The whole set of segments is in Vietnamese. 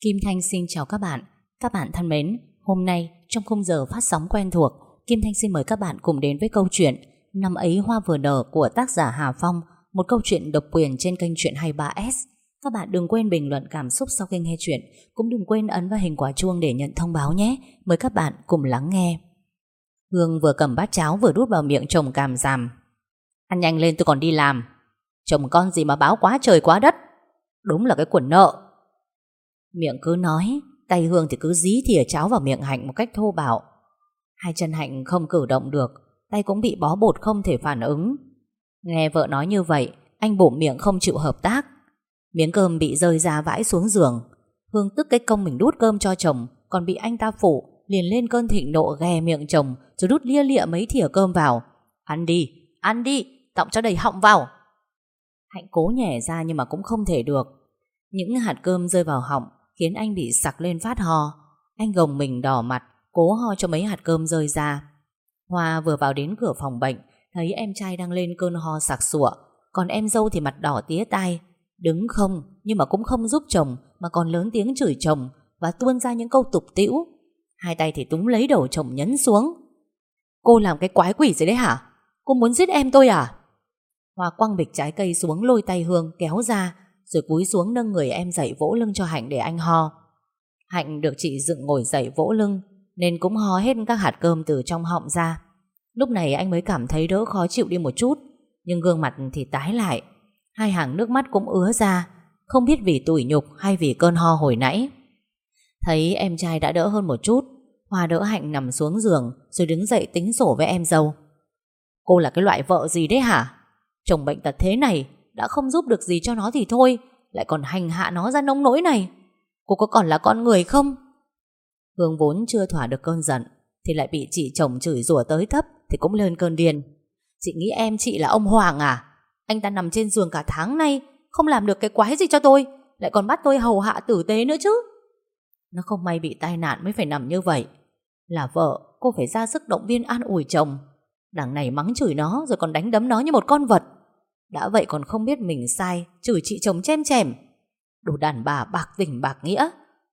Kim Thanh xin chào các bạn. Các bạn thân mến, hôm nay trong khung giờ phát sóng quen thuộc, Kim Thanh xin mời các bạn cùng đến với câu chuyện Năm ấy hoa vừa nở của tác giả Hà Phong, một câu chuyện độc quyền trên kênh truyện 23S. Các bạn đừng quên bình luận cảm xúc sau khi nghe chuyện, cũng đừng quên ấn vào hình quả chuông để nhận thông báo nhé. Mời các bạn cùng lắng nghe. Hương vừa cầm bát cháo vừa đút vào miệng chồng càm giảm. Ăn nhanh lên tôi còn đi làm. Chồng con gì mà báo quá trời quá đất. Đúng là cái quần nợ. Miệng cứ nói, tay Hương thì cứ dí thìa cháo vào miệng Hạnh một cách thô bạo. Hai chân Hạnh không cử động được, tay cũng bị bó bột không thể phản ứng. Nghe vợ nói như vậy, anh bụng miệng không chịu hợp tác. Miếng cơm bị rơi ra vãi xuống giường. Hương tức cái công mình đút cơm cho chồng, còn bị anh ta phụ, liền lên cơn thịnh nộ ghè miệng chồng, rồi đút lia lịa mấy thìa cơm vào. Ăn đi, ăn đi, tọng cho đầy họng vào. Hạnh cố nhẻ ra nhưng mà cũng không thể được. Những hạt cơm rơi vào họng, khiến anh bị sặc lên phát ho. Anh gồng mình đỏ mặt, cố ho cho mấy hạt cơm rơi ra. Hoa vừa vào đến cửa phòng bệnh, thấy em trai đang lên cơn ho sặc sụa, còn em dâu thì mặt đỏ tía tai. Đứng không, nhưng mà cũng không giúp chồng, mà còn lớn tiếng chửi chồng và tuôn ra những câu tục tĩu. Hai tay thì túng lấy đầu chồng nhấn xuống. Cô làm cái quái quỷ gì đấy hả? Cô muốn giết em tôi à? Hoa quăng bịch trái cây xuống lôi tay Hương kéo ra rồi cúi xuống nâng người em dậy vỗ lưng cho Hạnh để anh ho. Hạnh được chị dựng ngồi dậy vỗ lưng, nên cũng ho hết các hạt cơm từ trong họng ra. Lúc này anh mới cảm thấy đỡ khó chịu đi một chút, nhưng gương mặt thì tái lại. Hai hàng nước mắt cũng ứa ra, không biết vì tủi nhục hay vì cơn ho hồi nãy. Thấy em trai đã đỡ hơn một chút, Hoa đỡ Hạnh nằm xuống giường rồi đứng dậy tính sổ với em dâu. Cô là cái loại vợ gì đấy hả? Chồng bệnh tật thế này đã không giúp được gì cho nó thì thôi, Lại còn hành hạ nó ra nông nỗi này. Cô có còn là con người không? Hương vốn chưa thỏa được cơn giận, Thì lại bị chị chồng chửi rủa tới thấp, Thì cũng lên cơn điên. Chị nghĩ em chị là ông Hoàng à? Anh ta nằm trên giường cả tháng nay, Không làm được cái quái gì cho tôi, Lại còn bắt tôi hầu hạ tử tế nữa chứ. Nó không may bị tai nạn mới phải nằm như vậy. Là vợ, Cô phải ra sức động viên an ủi chồng. Đằng này mắng chửi nó Rồi còn đánh đấm nó như một con vật đã vậy còn không biết mình sai, Chửi chị chồng chém chèm. Đồ đàn bà bạc tình bạc nghĩa.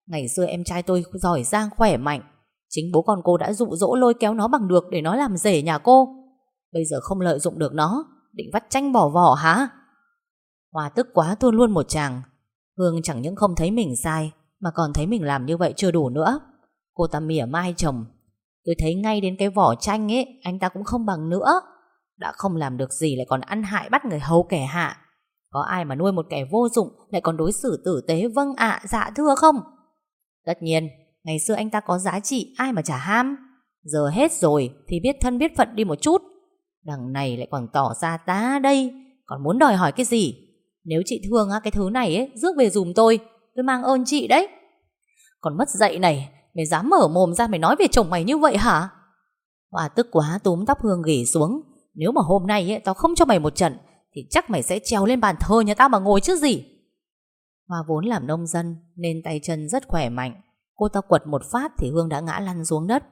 Ngày xưa em trai tôi giỏi giang khỏe mạnh. Chính bố con cô đã dụ dỗ lôi kéo nó bằng được Để nó làm rể nhà cô. Bây giờ không lợi dụng được nó, Định vắt tranh bỏ vỏ hả? Hòa tức quá tuôn luôn một chàng. Hương chẳng những không thấy mình sai, Mà còn thấy mình làm như vậy chưa đủ nữa. Cô ta mỉa mai chồng. Tôi thấy ngay đến cái vỏ chanh ấy, Anh ta cũng không bằng nữa đã không làm được gì lại còn ăn hại bắt người hầu kẻ hạ. Có ai mà nuôi một kẻ vô dụng Lại còn đối xử tử tế vâng ạ dạ thưa không? Tất nhiên Ngày xưa anh ta có giá trị ai mà chả ham. Giờ hết rồi Thì biết thân biết phận đi một chút. Đằng này lại còn tỏ ra ta đây Còn muốn đòi hỏi cái gì? Nếu chị thương cái thứ này ấy, rước về dùm tôi Tôi mang ơn chị đấy. Còn mất dậy này Mày dám mở mồm ra mày nói về chồng mày như vậy hả? Hòa tức quá túm tóc Hương gỉ xuống nếu mà hôm nay ấy, tao không cho mày một trận Thì chắc mày sẽ treo lên bàn thờ nhà tao mà ngồi chứ gì. Hoa vốn làm nông dân Nên tay chân rất khỏe mạnh. Cô ta quật một phát thì Hương đã ngã lăn xuống đất.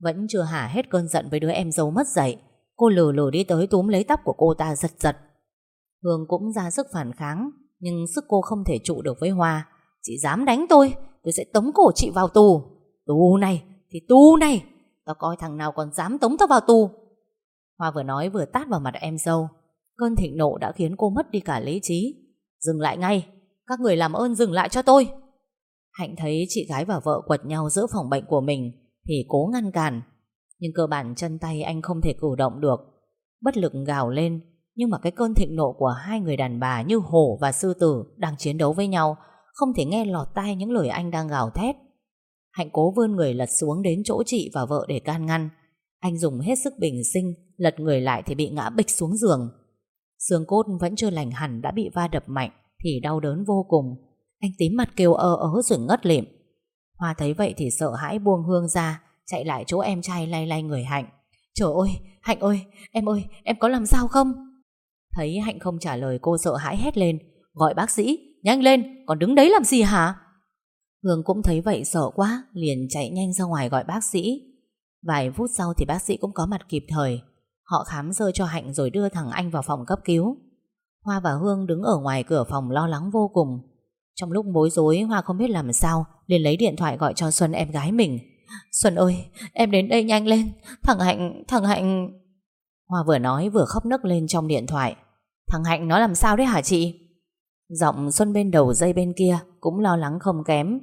Vẫn chưa hả hết cơn giận với đứa em dâu mất dậy Cô lừ lừ đi tới túm lấy tóc của cô ta giật giật. Hương cũng ra sức phản kháng Nhưng sức cô không thể trụ được với Hoa. Chị dám đánh tôi Tôi sẽ tống cổ chị vào tù. Tù này thì tù này Tao coi thằng nào còn dám tống tao vào tù. Hoa vừa nói vừa tát vào mặt em dâu. Cơn thịnh nộ đã khiến cô mất đi cả lý trí. Dừng lại ngay, Các người làm ơn dừng lại cho tôi. Hạnh thấy chị gái và vợ quật nhau giữa phòng bệnh của mình Thì cố ngăn cản. Nhưng cơ bản chân tay anh không thể cử động được. Bất lực gào lên, Nhưng mà cái cơn thịnh nộ của hai người đàn bà Như hổ và sư tử Đang chiến đấu với nhau, Không thể nghe lọt tai những lời anh đang gào thét. Hạnh cố vươn người lật xuống đến chỗ chị và vợ để can ngăn. Anh dùng hết sức bình sinh, Lật người lại thì bị ngã bịch xuống giường. Xương cốt vẫn chưa lành hẳn, Đã bị va đập mạnh Thì đau đớn vô cùng. Anh tím mặt kêu ơ ớ rồi ngất lịm. Hoa thấy vậy thì sợ hãi buông hương ra, Chạy lại chỗ em trai lay lay người Hạnh. Trời ơi, Hạnh ơi, Em ơi, Em có làm sao không? Thấy Hạnh không trả lời cô sợ hãi hét lên, Gọi bác sĩ, Nhanh lên, Còn đứng đấy làm gì hả? Hương cũng thấy vậy sợ quá, Liền chạy nhanh ra ngoài gọi bác sĩ. Vài phút sau thì bác sĩ cũng có mặt kịp thời. Họ khám sơ cho Hạnh rồi đưa thằng anh vào phòng cấp cứu. Hoa và Hương đứng ở ngoài cửa phòng lo lắng vô cùng. Trong lúc bối rối Hoa không biết làm sao liền lấy điện thoại gọi cho Xuân em gái mình. Xuân ơi em đến đây nhanh lên. Thằng Hạnh Thằng Hạnh. Hoa vừa nói vừa khóc nấc lên trong điện thoại. Thằng Hạnh nó làm sao đấy hả chị? Giọng Xuân bên đầu dây bên kia Cũng lo lắng không kém.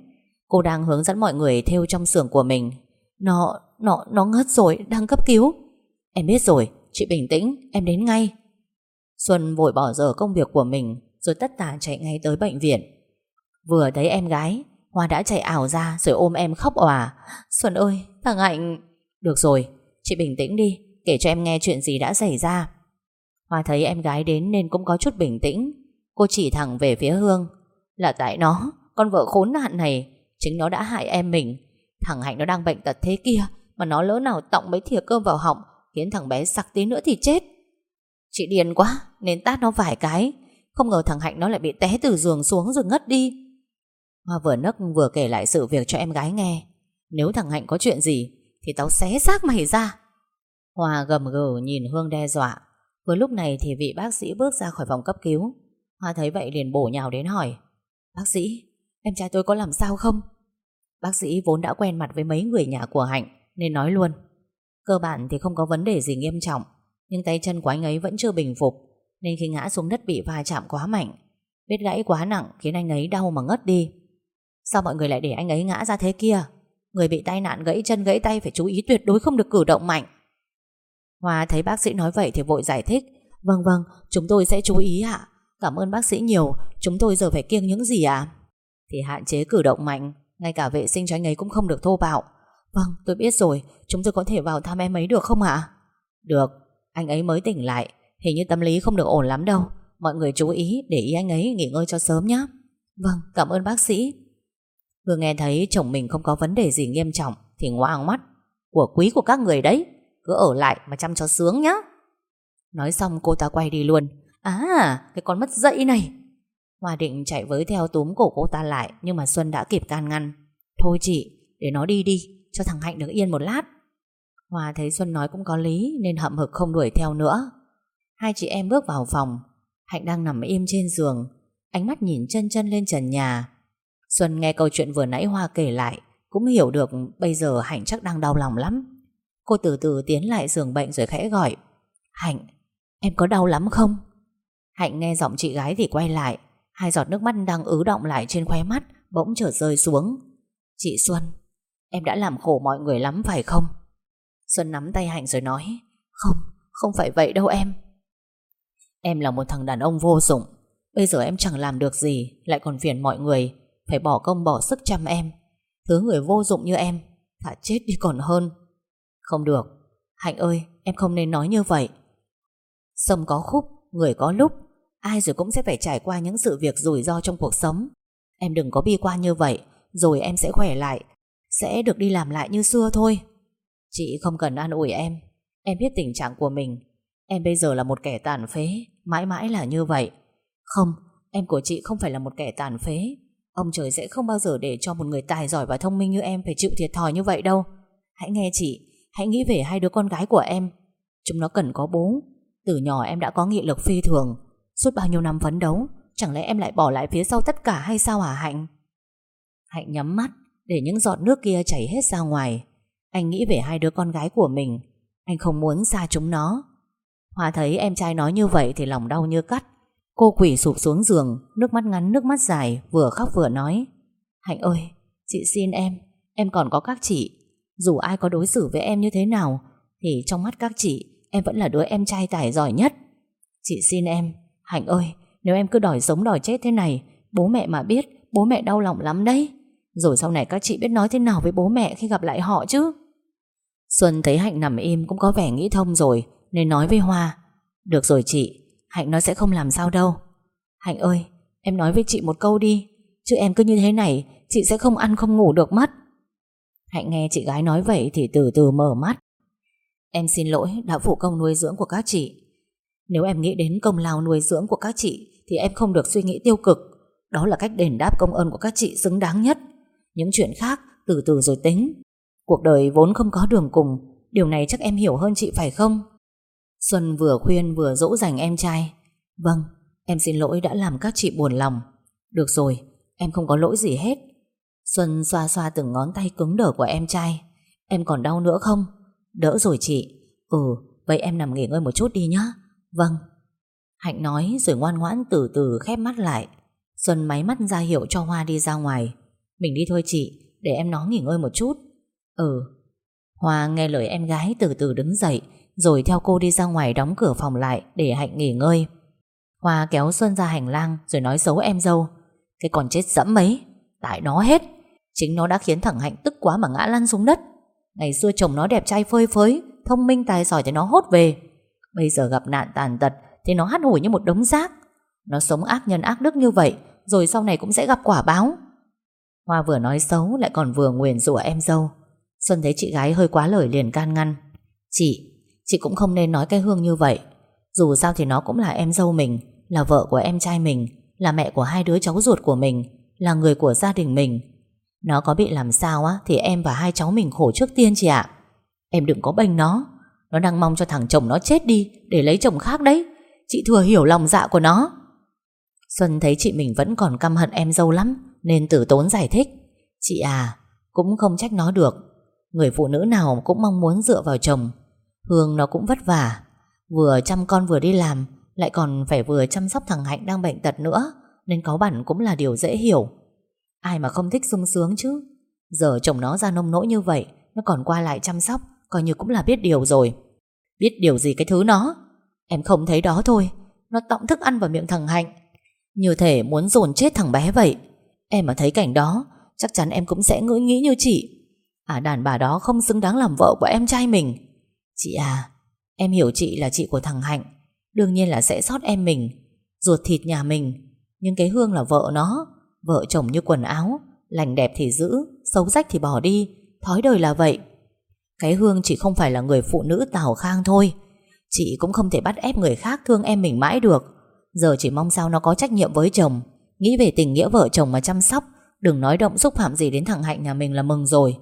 Cô đang hướng dẫn mọi người theo trong xưởng của mình. Nó, nó, nó ngất rồi Đang cấp cứu. Em biết rồi, chị bình tĩnh, em đến ngay. Xuân vội bỏ giờ công việc của mình Rồi tất tả chạy ngay tới bệnh viện. Vừa thấy em gái Hoa đã chạy ảo ra rồi ôm em khóc òa. Xuân ơi thằng Hạnh. Được rồi chị bình tĩnh đi Kể cho em nghe chuyện gì đã xảy ra. Hoa thấy em gái đến nên cũng có chút bình tĩnh. Cô chỉ thẳng về phía Hương. Là tại nó Con vợ khốn nạn này Chính nó đã hại em mình. Thằng Hạnh nó đang bệnh tật thế kia mà nó lỡ nào tọng mấy thìa cơm vào họng, Khiến thằng bé sặc tí nữa thì chết. Chị điên quá, Nên tát nó vài cái. Không ngờ thằng Hạnh nó lại bị té từ giường xuống rồi ngất đi. Hoa vừa nấc vừa kể lại sự việc cho em gái nghe. Nếu thằng Hạnh có chuyện gì, Thì tao xé xác mày ra. Hoa gầm gừ nhìn Hương đe dọa. Vừa lúc này thì vị bác sĩ bước ra khỏi phòng cấp cứu. Hoa thấy vậy liền bổ nhào đến hỏi, Bác sĩ, Em trai tôi có làm sao không? Bác sĩ vốn đã quen mặt với mấy người nhà của Hạnh nên nói luôn. Cơ bản thì không có vấn đề gì nghiêm trọng, Nhưng tay chân của anh ấy vẫn chưa bình phục, Nên khi ngã xuống đất bị va chạm quá mạnh, Vết gãy quá nặng khiến anh ấy đau mà ngất đi. Sao mọi người lại để anh ấy ngã ra thế kia? Người bị tai nạn gãy chân gãy tay Phải chú ý tuyệt đối không được cử động mạnh. Hoa thấy bác sĩ nói vậy Thì vội giải thích. Vâng vâng chúng tôi sẽ chú ý ạ. Cảm ơn bác sĩ nhiều. Chúng tôi giờ phải kiêng những gì ạ? Thì hạn chế cử động mạnh, Ngay cả vệ sinh cho anh ấy cũng không được thô bạo. Vâng tôi biết rồi. Chúng tôi có thể vào thăm em ấy được không ạ? Được. Anh ấy mới tỉnh lại. Hình như tâm lý không được ổn lắm đâu. Mọi người chú ý để ý anh ấy nghỉ ngơi cho sớm nhé Vâng cảm ơn bác sĩ. Vừa nghe thấy chồng mình không có vấn đề gì nghiêm trọng Thì ngoang mắt Của quý của các người đấy. Cứ ở lại mà chăm cho sướng nhá. Nói xong cô ta quay đi luôn. À cái con mất dậy này. Hoa định chạy với theo túm cổ cô ta lại Nhưng mà Xuân đã kịp can ngăn. Thôi chị để nó đi đi cho thằng Hạnh được yên một lát. Hoa thấy Xuân nói cũng có lý Nên hậm hực không đuổi theo nữa. Hai chị em bước vào phòng. Hạnh đang nằm im trên giường Ánh mắt nhìn chân chân lên trần nhà. Xuân nghe câu chuyện vừa nãy Hoa kể lại Cũng hiểu được bây giờ Hạnh chắc đang đau lòng lắm. Cô từ từ tiến lại giường bệnh rồi khẽ gọi Hạnh, em có đau lắm không? Hạnh nghe giọng chị gái thì quay lại Hai giọt nước mắt đang ứ động lại trên khóe mắt Bỗng trở rơi xuống. Chị Xuân, em đã làm khổ mọi người lắm phải không? Xuân nắm tay Hạnh rồi nói Không, không phải vậy đâu em. Em là một thằng đàn ông vô dụng Bây giờ em chẳng làm được gì Lại còn phiền mọi người Phải bỏ công bỏ sức chăm em. Thứ người vô dụng như em Thả chết đi còn hơn. Không được Hạnh ơi em không nên nói như vậy. Sông có khúc Người có lúc Ai rồi cũng sẽ phải trải qua những sự việc rủi ro trong cuộc sống. Em đừng có bi quan như vậy Rồi em sẽ khỏe lại sẽ được đi làm lại như xưa thôi. Chị không cần an ủi em. Em biết tình trạng của mình. Em bây giờ là một kẻ tàn phế Mãi mãi là như vậy. Không, em của chị không phải là một kẻ tàn phế. Ông trời sẽ không bao giờ để cho một người tài giỏi và thông minh như em Phải chịu thiệt thòi như vậy đâu. Hãy nghe chị Hãy nghĩ về hai đứa con gái của em. Chúng nó cần có bố. Từ nhỏ em đã có nghị lực phi thường. Suốt bao nhiêu năm phấn đấu Chẳng lẽ em lại bỏ lại phía sau tất cả hay sao hả Hạnh? Hạnh nhắm mắt. Để những giọt nước kia chảy hết ra ngoài. Anh nghĩ về hai đứa con gái của mình, Anh không muốn xa chúng nó. Hòa thấy em trai nói như vậy Thì lòng đau như cắt. Cô quỷ sụp xuống giường, Nước mắt ngắn, nước mắt dài, Vừa khóc vừa nói, Hạnh ơi, chị xin em Em còn có các chị. Dù ai có đối xử với em như thế nào, Thì trong mắt các chị, Em vẫn là đứa em trai tài giỏi nhất. Chị xin em, Hạnh ơi, nếu em cứ đòi sống đòi chết thế này, Bố mẹ mà biết, Bố mẹ đau lòng lắm đấy. Rồi sau này các chị biết nói thế nào với bố mẹ khi gặp lại họ chứ? Xuân thấy Hạnh nằm im cũng có vẻ nghĩ thông rồi, Nên nói với Hoa. Được rồi chị, Hạnh nói sẽ không làm sao đâu. Hạnh ơi, em nói với chị một câu đi, Chứ em cứ như thế này, Chị sẽ không ăn không ngủ được mất. Hạnh nghe chị gái nói vậy thì từ từ mở mắt. Em xin lỗi, đã phụ công nuôi dưỡng của các chị. Nếu em nghĩ đến công lao nuôi dưỡng của các chị, Thì em không được suy nghĩ tiêu cực. Đó là cách đền đáp công ơn của các chị xứng đáng nhất. Những chuyện khác từ từ rồi tính. Cuộc đời vốn không có đường cùng. Điều này chắc em hiểu hơn chị phải không? Xuân vừa khuyên vừa dỗ dành em trai. Vâng Em xin lỗi đã làm các chị buồn lòng. Được rồi Em không có lỗi gì hết. Xuân xoa xoa từng ngón tay cứng đờ của em trai. Em còn đau nữa không? Đỡ rồi chị. Ừ, vậy em nằm nghỉ ngơi một chút đi nhá. Vâng. Hạnh nói rồi ngoan ngoãn từ từ khép mắt lại. Xuân máy mắt ra hiệu cho Hoa đi ra ngoài. Mình đi thôi chị, Để em nó nghỉ ngơi một chút. Ừ. Hoa nghe lời em gái từ từ đứng dậy, Rồi theo cô đi ra ngoài đóng cửa phòng lại Để Hạnh nghỉ ngơi. Hoa kéo Xuân ra hành lang Rồi nói xấu em dâu. Cái còn chết dẫm mấy Tại nó hết. Chính nó đã khiến thằng Hạnh tức quá mà ngã lăn xuống đất. Ngày xưa chồng nó đẹp trai phơi phới, Thông minh tài giỏi thì nó hốt về. Bây giờ gặp nạn tàn tật Thì nó hắt hủi như một đống rác. Nó sống ác nhân ác đức như vậy, Rồi sau này cũng sẽ gặp quả báo. Hoa vừa nói xấu lại còn vừa nguyền rủa em dâu. Xuân thấy chị gái hơi quá lời liền can ngăn. Chị, chị cũng không nên nói cái Hương như vậy. Dù sao thì nó cũng là em dâu mình Là vợ của em trai mình Là mẹ của hai đứa cháu ruột của mình Là người của gia đình mình. Nó có bị làm sao á Thì em và hai cháu mình khổ trước tiên chị ạ. Em đừng có bênh nó. Nó đang mong cho thằng chồng nó chết đi Để lấy chồng khác đấy. Chị thừa hiểu lòng dạ của nó. Xuân thấy chị mình vẫn còn căm hận em dâu lắm. Nên tử tốn giải thích. Chị à Cũng không trách nó được. Người phụ nữ nào cũng mong muốn dựa vào chồng. Hương nó cũng vất vả. Vừa chăm con vừa đi làm, Lại còn phải vừa chăm sóc thằng Hạnh đang bệnh tật nữa, Nên có bản cũng là điều dễ hiểu. Ai mà không thích sung sướng chứ? Giờ chồng nó ra nông nỗi như vậy, Nó còn qua lại chăm sóc, Coi như cũng là biết điều rồi. Biết điều gì cái thứ nó? Em không thấy đó thôi. Nó tọng thức ăn vào miệng thằng Hạnh. Như thể muốn dồn chết thằng bé vậy. Em mà thấy cảnh đó, Chắc chắn em cũng sẽ ngỡ nghĩ như chị. À đàn bà đó không xứng đáng làm vợ của em trai mình. Chị à Em hiểu chị là chị của thằng Hạnh. Đương nhiên là sẽ sót em mình, Ruột thịt nhà mình. Nhưng cái Hương là vợ nó, Vợ chồng như quần áo, Lành đẹp thì giữ, Xấu rách thì bỏ đi, Thói đời là vậy. Cái Hương chỉ không phải là người phụ nữ tào khang thôi. Chị cũng không thể bắt ép người khác thương em mình mãi được. Giờ chỉ mong sao nó có trách nhiệm với chồng. Nghĩ về tình nghĩa vợ chồng mà chăm sóc, Đừng nói động xúc phạm gì đến thằng Hạnh nhà mình là mừng rồi.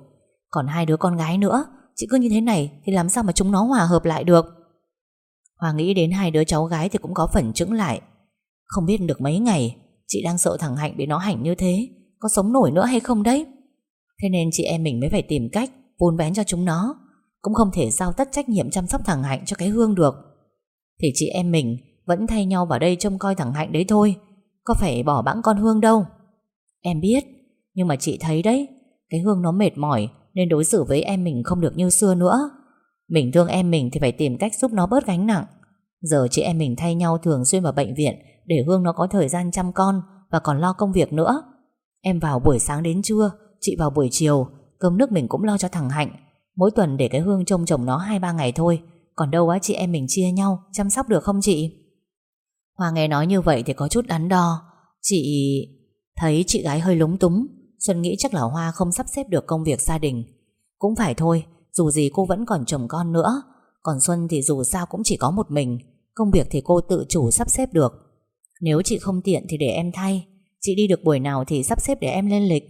Còn hai đứa con gái nữa, Chị cứ như thế này Thì làm sao mà chúng nó hòa hợp lại được? Hòa nghĩ đến hai đứa cháu gái Thì cũng có phần chững lại. Không biết được mấy ngày, Chị đang sợ thằng Hạnh bị nó hành như thế, Có sống nổi nữa hay không đấy? Thế nên chị em mình mới phải tìm cách Vun vén cho chúng nó, Cũng không thể giao tất trách nhiệm chăm sóc thằng Hạnh cho cái Hương được. Thì chị em mình Vẫn thay nhau vào đây trông coi thằng Hạnh đấy thôi có phải bỏ bẵng con Hương đâu. Em biết, Nhưng mà chị thấy đấy, Cái Hương nó mệt mỏi Nên đối xử với em mình không được như xưa nữa. Mình thương em mình thì phải tìm cách giúp nó bớt gánh nặng. Giờ chị em mình thay nhau thường xuyên vào bệnh viện Để Hương nó có thời gian chăm con Và còn lo công việc nữa. Em vào buổi sáng đến trưa, Chị vào buổi chiều, Cơm nước mình cũng lo cho thằng Hạnh. Mỗi tuần để cái Hương trông chồng nó 2-3 ngày thôi. Còn đâu á, chị em mình chia nhau, Chăm sóc được không chị? Hoa nghe nói như vậy thì có chút đắn đo. Chị Thấy chị gái hơi lúng túng, Xuân nghĩ chắc là Hoa không sắp xếp được công việc gia đình. Cũng phải thôi, Dù gì cô vẫn còn chồng con nữa. Còn Xuân thì dù sao cũng chỉ có một mình, Công việc thì cô tự chủ sắp xếp được. Nếu chị không tiện thì để em thay. Chị đi được buổi nào thì sắp xếp để em lên lịch.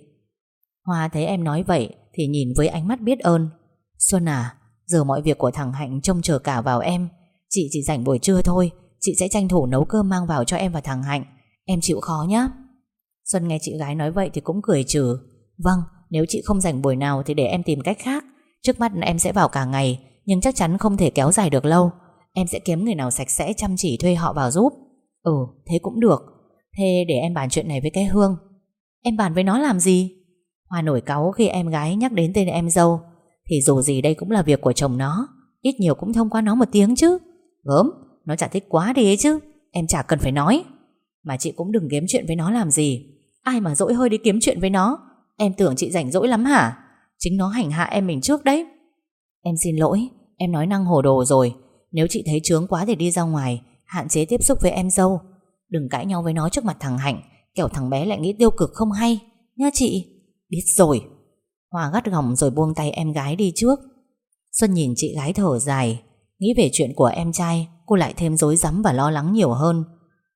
Hoa thấy em nói vậy Thì nhìn với ánh mắt biết ơn. Xuân à Giờ mọi việc của thằng Hạnh trông chờ cả vào em. Chị chỉ rảnh buổi trưa thôi Chị sẽ tranh thủ nấu cơm mang vào cho em và thằng Hạnh. Em chịu khó nhé Xuân nghe chị gái nói vậy thì cũng cười trừ. Vâng nếu chị không rảnh buổi nào Thì để em tìm cách khác. Trước mắt em sẽ vào cả ngày, Nhưng chắc chắn không thể kéo dài được lâu. Em sẽ kiếm người nào sạch sẽ chăm chỉ thuê họ vào giúp. Ừ thế cũng được. Thế để em bàn chuyện này với cái Hương. Em bàn với nó làm gì? Hoa nổi cáu khi em gái nhắc đến tên em dâu. Thì dù gì đây cũng là việc của chồng nó. Ít nhiều cũng thông qua nó một tiếng chứ. Gớm. Nó chả thích quá đi ấy chứ. Em chả cần phải nói. Mà chị cũng đừng kiếm chuyện với nó làm gì. Ai mà dỗi hơi đi kiếm chuyện với nó? Em tưởng chị rảnh rỗi lắm hả? Chính nó hành hạ em mình trước đấy. Em xin lỗi. Em nói năng hồ đồ rồi. Nếu chị thấy chướng quá thì đi ra ngoài, Hạn chế tiếp xúc với em dâu. Đừng cãi nhau với nó trước mặt thằng Hạnh. Kẻo thằng bé lại nghĩ tiêu cực không hay. Nha chị. Biết rồi. Hòa gắt gỏng rồi buông tay em gái đi trước. Xuân nhìn chị gái thở dài. Nghĩ về chuyện của em trai. Cô lại thêm rối rắm và lo lắng nhiều hơn.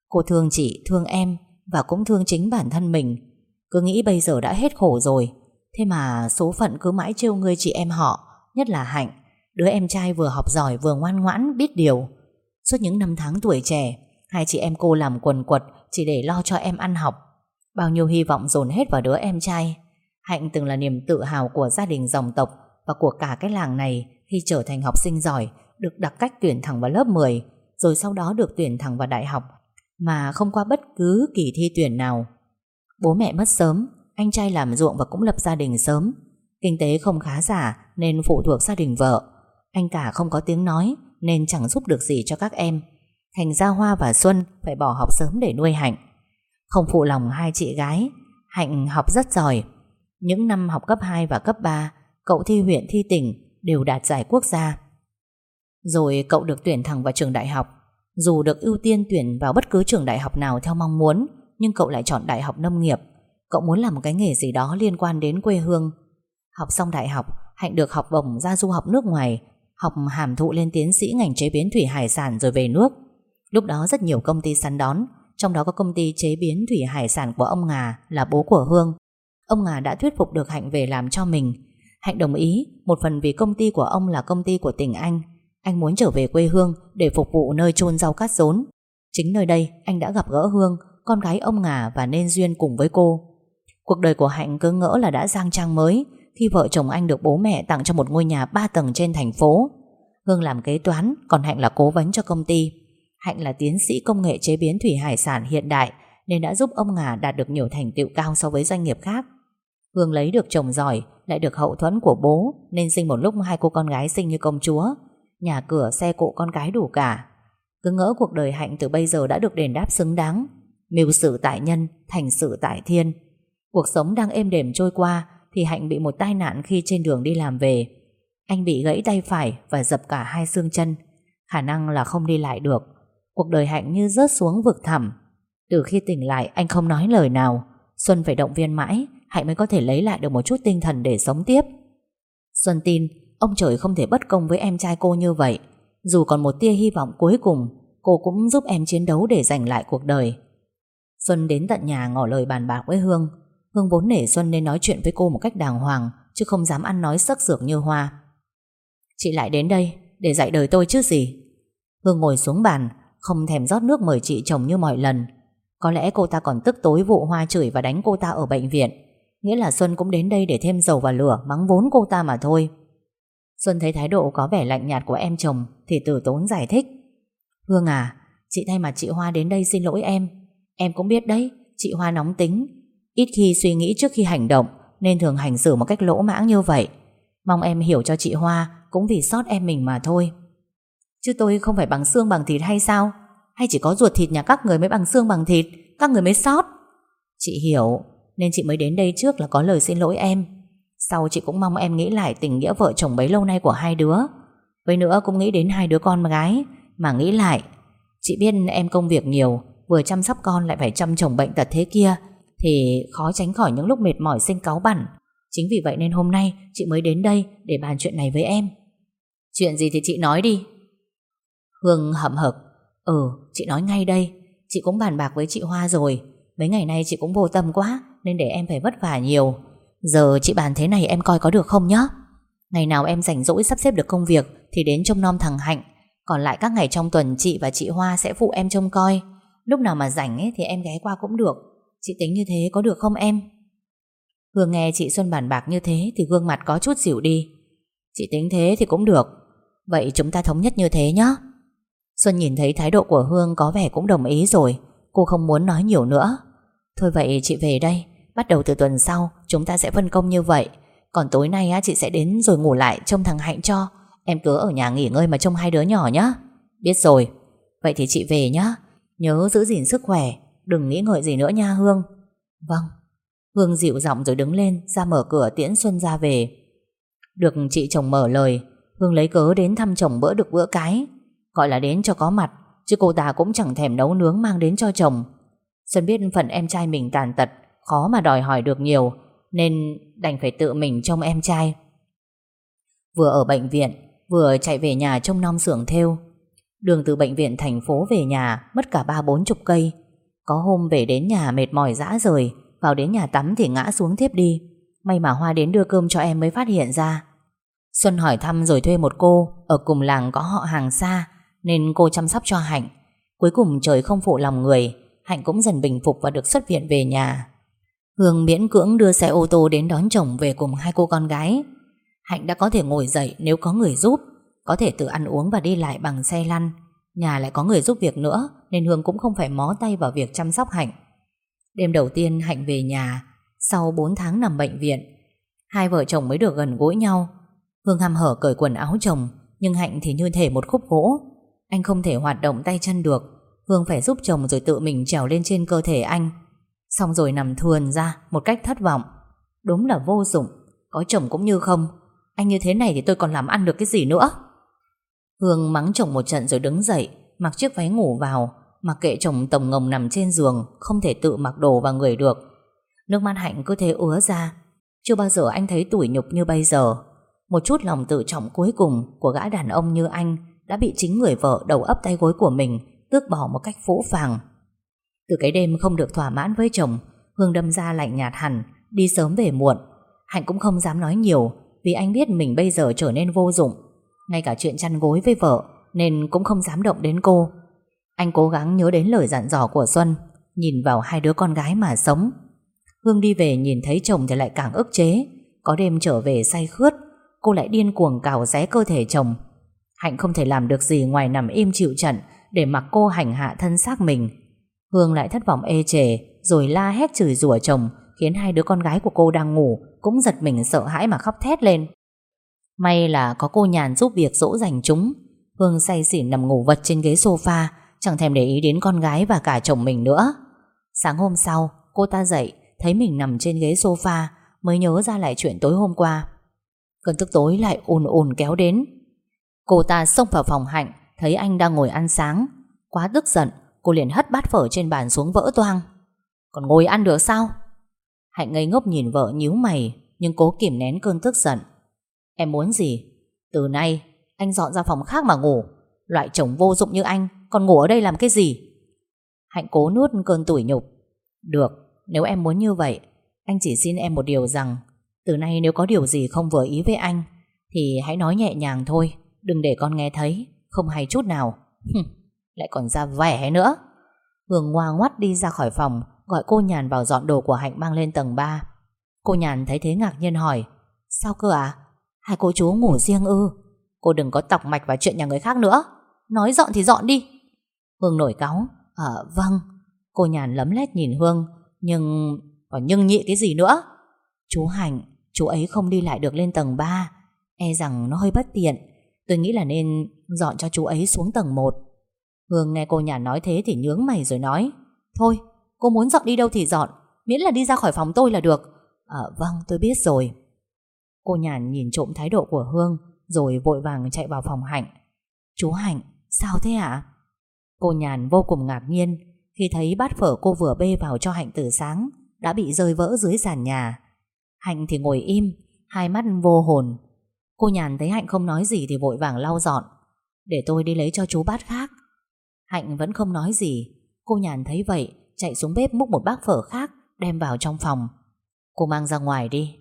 Cô thương chị, thương em Và cũng thương chính bản thân mình. Cứ nghĩ bây giờ đã hết khổ rồi. Thế mà số phận cứ mãi trêu người chị em họ Nhất là Hạnh. Đứa em trai vừa học giỏi vừa ngoan ngoãn biết điều. Suốt những năm tháng tuổi trẻ Hai chị em cô làm quần quật Chỉ để lo cho em ăn học. Bao nhiêu hy vọng dồn hết vào đứa em trai. Hạnh từng là niềm tự hào của gia đình dòng tộc Và của cả cái làng này Khi trở thành học sinh giỏi. Được đặc cách tuyển thẳng vào lớp 10 Rồi sau đó được tuyển thẳng vào đại học, Mà không qua bất cứ kỳ thi tuyển nào. Bố mẹ mất sớm, Anh trai làm ruộng và cũng lập gia đình sớm. Kinh tế không khá giả Nên phụ thuộc gia đình vợ. Anh cả không có tiếng nói Nên chẳng giúp được gì cho các em. Thành ra Hoa và Xuân phải bỏ học sớm để nuôi Hạnh. Không phụ lòng hai chị gái, Hạnh học rất giỏi. Những năm học cấp 2 và cấp 3 Cậu thi huyện thi tỉnh Đều đạt giải quốc gia. Rồi cậu được tuyển thẳng vào trường đại học. Dù được ưu tiên tuyển vào bất cứ trường đại học nào theo mong muốn, Nhưng cậu lại chọn đại học nông nghiệp. Cậu muốn làm một cái nghề gì đó liên quan đến quê hương. Học xong đại học, Hạnh được học bổng ra du học nước ngoài, Học hàm thụ lên tiến sĩ ngành chế biến thủy hải sản rồi về nước. Lúc đó rất nhiều công ty săn đón, Trong đó có công ty chế biến thủy hải sản của ông Ngà Là bố của Hương. Ông Ngà đã thuyết phục được Hạnh về làm cho mình. Hạnh đồng ý, Một phần vì công ty của ông là công ty của tỉnh Anh. Anh muốn trở về quê Hương Để phục vụ nơi chôn rau cát rốn Chính nơi đây anh đã gặp gỡ Hương Con gái ông Ngà và nên duyên cùng với cô Cuộc đời của Hạnh cứ ngỡ là đã sang trang mới Khi vợ chồng anh được bố mẹ tặng cho một ngôi nhà 3 tầng trên thành phố Hương làm kế toán Còn Hạnh là cố vấn cho công ty Hạnh là tiến sĩ công nghệ chế biến thủy hải sản hiện đại nên đã giúp ông Ngà đạt được nhiều thành tựu cao so với doanh nghiệp khác. Hương lấy được chồng giỏi, lại được hậu thuẫn của bố nên sinh một lúc hai cô con gái sinh như công chúa. Nhà cửa, xe cộ con cái đủ cả. Cứ ngỡ cuộc đời Hạnh từ bây giờ đã được đền đáp xứng đáng. Mưu sự tại nhân, thành sự tại thiên. Cuộc sống đang êm đềm trôi qua thì Hạnh bị một tai nạn khi trên đường đi làm về. Anh bị gãy tay phải và dập cả hai xương chân. Khả năng là không đi lại được. Cuộc đời Hạnh như rớt xuống vực thẳm Từ khi tỉnh lại anh không nói lời nào Xuân phải động viên mãi Hạnh mới có thể lấy lại được một chút tinh thần để sống tiếp Xuân tin Ông trời không thể bất công với em trai cô như vậy. Dù còn một tia hy vọng cuối cùng, Cô cũng giúp em chiến đấu để giành lại cuộc đời. Xuân đến tận nhà ngỏ lời bàn bạc với Hương. Hương vốn nể Xuân nên nói chuyện với cô một cách đàng hoàng, Chứ không dám ăn nói sắc sược như Hoa. Chị lại đến đây Để dạy đời tôi chứ gì? Hương ngồi xuống bàn, không thèm rót nước mời chị chồng như mọi lần. Có lẽ cô ta còn tức tối vụ Hoa chửi và đánh cô ta ở bệnh viện. Nghĩa là Xuân cũng đến đây để thêm dầu vào lửa, Mắng vốn cô ta mà thôi. Xuân thấy thái độ có vẻ lạnh nhạt của em chồng, Thì tử tốn giải thích. Hương à Chị thay mặt chị Hoa đến đây xin lỗi em. Em cũng biết đấy, Chị Hoa nóng tính. Ít khi suy nghĩ trước khi hành động, Nên thường hành xử một cách lỗ mãng như vậy. Mong em hiểu cho chị Hoa, Cũng vì sót em mình mà thôi. Chứ tôi không phải bằng xương bằng thịt hay sao? Hay chỉ có ruột thịt nhà các người mới bằng xương bằng thịt, Các người mới sót Chị hiểu, Nên chị mới đến đây trước là có lời xin lỗi em. Sau chị cũng mong em nghĩ lại tình nghĩa vợ chồng bấy lâu nay của hai đứa. Với nữa cũng nghĩ đến hai đứa con gái. Mà nghĩ lại, Chị biết em công việc nhiều, Vừa chăm sóc con lại phải chăm chồng bệnh tật thế kia, Thì khó tránh khỏi những lúc mệt mỏi sinh cáu bẩn. Chính vì vậy nên hôm nay chị mới đến đây Để bàn chuyện này với em. Chuyện gì thì chị nói đi. Hương hậm hực. Ừ chị nói ngay đây. Chị cũng bàn bạc với chị Hoa rồi. Mấy ngày nay chị cũng vô tâm quá, Nên để em phải vất vả nhiều. Giờ chị bàn thế này em coi có được không nhá? Ngày nào em rảnh rỗi sắp xếp được công việc Thì đến trông nom thằng Hạnh. Còn lại các ngày trong tuần chị và chị Hoa sẽ phụ em trông coi. Lúc nào mà rảnh ấy thì em ghé qua cũng được. Chị tính như thế có được không em? Hương nghe chị Xuân bàn bạc như thế Thì gương mặt có chút dịu đi. Chị tính thế thì cũng được. Vậy chúng ta thống nhất như thế nhá. Xuân nhìn thấy thái độ của Hương có vẻ cũng đồng ý rồi. Cô không muốn nói nhiều nữa. Thôi vậy chị về đây. Bắt đầu từ tuần sau chúng ta sẽ phân công như vậy. Còn tối nay á, chị sẽ đến rồi ngủ lại Trông thằng Hạnh cho. Em cứ ở nhà nghỉ ngơi mà trông hai đứa nhỏ nhá. Biết rồi. Vậy thì chị về nhá. Nhớ giữ gìn sức khỏe. Đừng nghĩ ngợi gì nữa nha Hương. Vâng. Hương dịu giọng rồi đứng lên Ra mở cửa tiễn Xuân ra về. Được chị chồng mở lời Hương lấy cớ đến thăm chồng bữa được bữa cái. Gọi là đến cho có mặt Chứ cô ta cũng chẳng thèm nấu nướng mang đến cho chồng. Xuân biết phần em trai mình tàn tật Khó mà đòi hỏi được nhiều Nên đành phải tự mình trông em trai. Vừa ở bệnh viện Vừa chạy về nhà trông nom xưởng theo. Đường từ bệnh viện thành phố về nhà Mất cả ba bốn chục cây. Có hôm về đến nhà mệt mỏi dã rời Vào đến nhà tắm thì ngã xuống thiếp đi. May mà Hoa đến đưa cơm cho em mới phát hiện ra. Xuân hỏi thăm rồi thuê một cô Ở cùng làng có họ hàng xa nên cô chăm sóc cho Hạnh. Cuối cùng trời không phụ lòng người, Hạnh cũng dần bình phục và được xuất viện về nhà. Hương miễn cưỡng đưa xe ô tô đến đón chồng về cùng hai cô con gái. Hạnh đã có thể ngồi dậy nếu có người giúp, có thể tự ăn uống và đi lại bằng xe lăn. Nhà lại có người giúp việc nữa nên Hương cũng không phải mó tay vào việc chăm sóc Hạnh. Đêm đầu tiên Hạnh về nhà, sau 4 tháng nằm bệnh viện, hai vợ chồng mới được gần gũi nhau. Hương hăm hở cởi quần áo chồng, nhưng Hạnh thì như thể một khúc gỗ. Anh không thể hoạt động tay chân được, Hương phải giúp chồng rồi tự mình trèo lên trên cơ thể anh. Xong rồi nằm thườn ra một cách thất vọng. Đúng là vô dụng, có chồng cũng như không. Anh như thế này thì tôi còn làm ăn được cái gì nữa. Hương mắng chồng một trận rồi đứng dậy, mặc chiếc váy ngủ vào, mặc kệ chồng tổng ngồng nằm trên giường, không thể tự mặc đồ vào người được. Nước mắt Hạnh cứ thế ứa ra. Chưa bao giờ anh thấy tủi nhục như bây giờ. Một chút lòng tự trọng cuối cùng của gã đàn ông như anh đã bị chính người vợ đầu ấp tay gối của mình tước bỏ một cách phũ phàng. Từ cái đêm không được thỏa mãn với chồng, Hương đâm ra lạnh nhạt hẳn, đi sớm về muộn. Hạnh cũng không dám nói nhiều vì anh biết mình bây giờ trở nên vô dụng. Ngay cả chuyện chăn gối với vợ nên cũng không dám động đến cô. Anh cố gắng nhớ đến lời dặn dò của Xuân, nhìn vào hai đứa con gái mà sống. Hương đi về nhìn thấy chồng thì lại càng ức chế. Có đêm trở về say khướt, cô lại điên cuồng cào ré cơ thể chồng. Hạnh không thể làm được gì ngoài nằm im chịu trận để mặc cô hành hạ thân xác mình. Hương lại thất vọng ê chề rồi la hét chửi rủa chồng khiến hai đứa con gái của cô đang ngủ cũng giật mình sợ hãi mà khóc thét lên. May là có cô nhàn giúp việc dỗ dành chúng. Hương say xỉn nằm ngủ vật trên ghế sofa chẳng thèm để ý đến con gái và cả chồng mình nữa. Sáng hôm sau, cô ta dậy thấy mình nằm trên ghế sofa mới nhớ ra lại chuyện tối hôm qua. Cơn tức tối lại ùn ùn kéo đến. Cô ta xông vào phòng Hạnh thấy anh đang ngồi ăn sáng. Quá tức giận, cô liền hất bát phở trên bàn xuống vỡ toang. Còn ngồi ăn được sao? Hạnh ngây ngốc nhìn vợ nhíu mày nhưng cố kìm nén cơn tức giận. Em muốn gì? Từ nay anh dọn ra phòng khác mà ngủ. Loại chồng vô dụng như anh còn ngủ ở đây làm cái gì? Hạnh cố nuốt cơn tủi nhục. Được, nếu em muốn như vậy, anh chỉ xin em một điều rằng từ nay nếu có điều gì không vừa ý với anh thì hãy nói nhẹ nhàng thôi, đừng để con nghe thấy, không hay chút nào lại còn ra vẻ nữa. Hương ngoa ngoắt đi ra khỏi phòng, gọi cô Nhàn vào dọn đồ của Hạnh mang lên tầng 3. Cô Nhàn thấy thế ngạc nhiên hỏi, sao cơ à? Hai cô chú ngủ riêng ư? Cô đừng có tọc mạch vào chuyện nhà người khác nữa. Nói dọn thì dọn đi. Hương nổi cáu. Ờ, vâng. Cô Nhàn lấm lét nhìn Hương, nhưng... Còn nhưng nhị cái gì nữa? Chú Hạnh, chú ấy không đi lại được lên tầng 3. E rằng nó hơi bất tiện. Tôi nghĩ là nên dọn cho chú ấy xuống tầng 1. Hương nghe cô Nhàn nói thế thì nhướng mày rồi nói. Thôi, cô muốn dọn đi đâu thì dọn, miễn là đi ra khỏi phòng tôi là được. Ờ, vâng, tôi biết rồi. Cô Nhàn nhìn trộm thái độ của Hương, rồi vội vàng chạy vào phòng Hạnh. Chú Hạnh, sao thế ạ? Cô Nhàn vô cùng ngạc nhiên khi thấy bát phở cô vừa bê vào cho Hạnh từ sáng đã bị rơi vỡ dưới sàn nhà. Hạnh thì ngồi im, hai mắt vô hồn. Cô Nhàn thấy Hạnh không nói gì thì vội vàng lau dọn. Để tôi đi lấy cho chú bát khác. Hạnh vẫn không nói gì. Cô Nhàn thấy vậy, chạy xuống bếp múc một bát phở khác, đem vào trong phòng. Cô mang ra ngoài đi.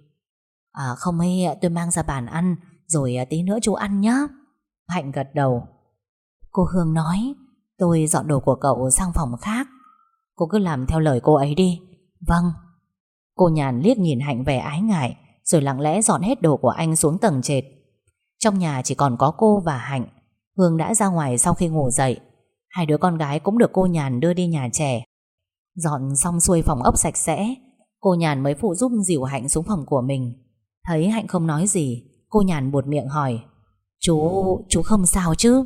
À không hay, tôi mang ra bàn ăn, rồi à, tí nữa chú ăn nhé. Hạnh gật đầu. Cô Hương nói, tôi dọn đồ của cậu sang phòng khác. Cô cứ làm theo lời cô ấy đi. Vâng. Cô nhàn liếc nhìn Hạnh vẻ ái ngại, rồi lặng lẽ dọn hết đồ của anh xuống tầng trệt. Trong nhà chỉ còn có cô và Hạnh. Hương đã ra ngoài sau khi ngủ dậy. Hai đứa con gái cũng được cô nhàn đưa đi nhà trẻ. Dọn xong xuôi phòng ốc sạch sẽ, cô nhàn mới phụ giúp dìu Hạnh xuống phòng của mình. Thấy Hạnh không nói gì, cô nhàn buột miệng hỏi. Chú, chú không sao chứ?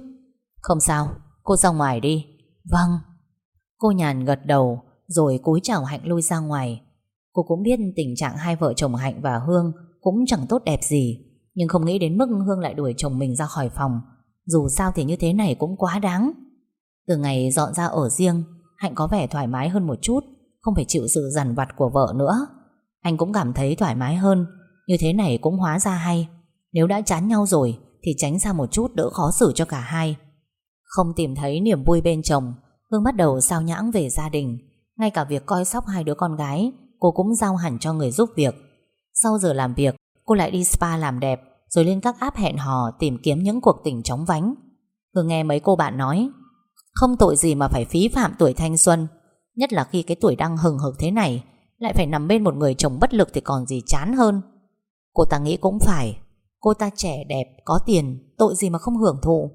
Không sao, cô ra ngoài đi. Vâng. Cô nhàn gật đầu, rồi cúi chào Hạnh lui ra ngoài. Cô cũng biết tình trạng hai vợ chồng Hạnh và Hương cũng chẳng tốt đẹp gì, nhưng không nghĩ đến mức Hương lại đuổi chồng mình ra khỏi phòng. Dù sao thì như thế này cũng quá đáng. Từ ngày dọn ra ở riêng, Hạnh có vẻ thoải mái hơn một chút, không phải chịu sự dằn vặt của vợ nữa. Anh cũng cảm thấy thoải mái hơn, như thế này cũng hóa ra hay. Nếu đã chán nhau rồi, thì tránh ra một chút đỡ khó xử cho cả hai. Không tìm thấy niềm vui bên chồng, Hương bắt đầu sao nhãng về gia đình. Ngay cả việc coi sóc hai đứa con gái, cô cũng giao hẳn cho người giúp việc. Sau giờ làm việc, cô lại đi spa làm đẹp, rồi lên các app hẹn hò tìm kiếm những cuộc tình chóng vánh. Hương nghe mấy cô bạn nói, không tội gì mà phải phí phạm tuổi thanh xuân, nhất là khi cái tuổi đang hừng hực thế này, Lại phải nằm bên một người chồng bất lực Thì còn gì chán hơn. Cô ta nghĩ cũng phải. Cô ta trẻ đẹp, có tiền Tội gì mà không hưởng thụ.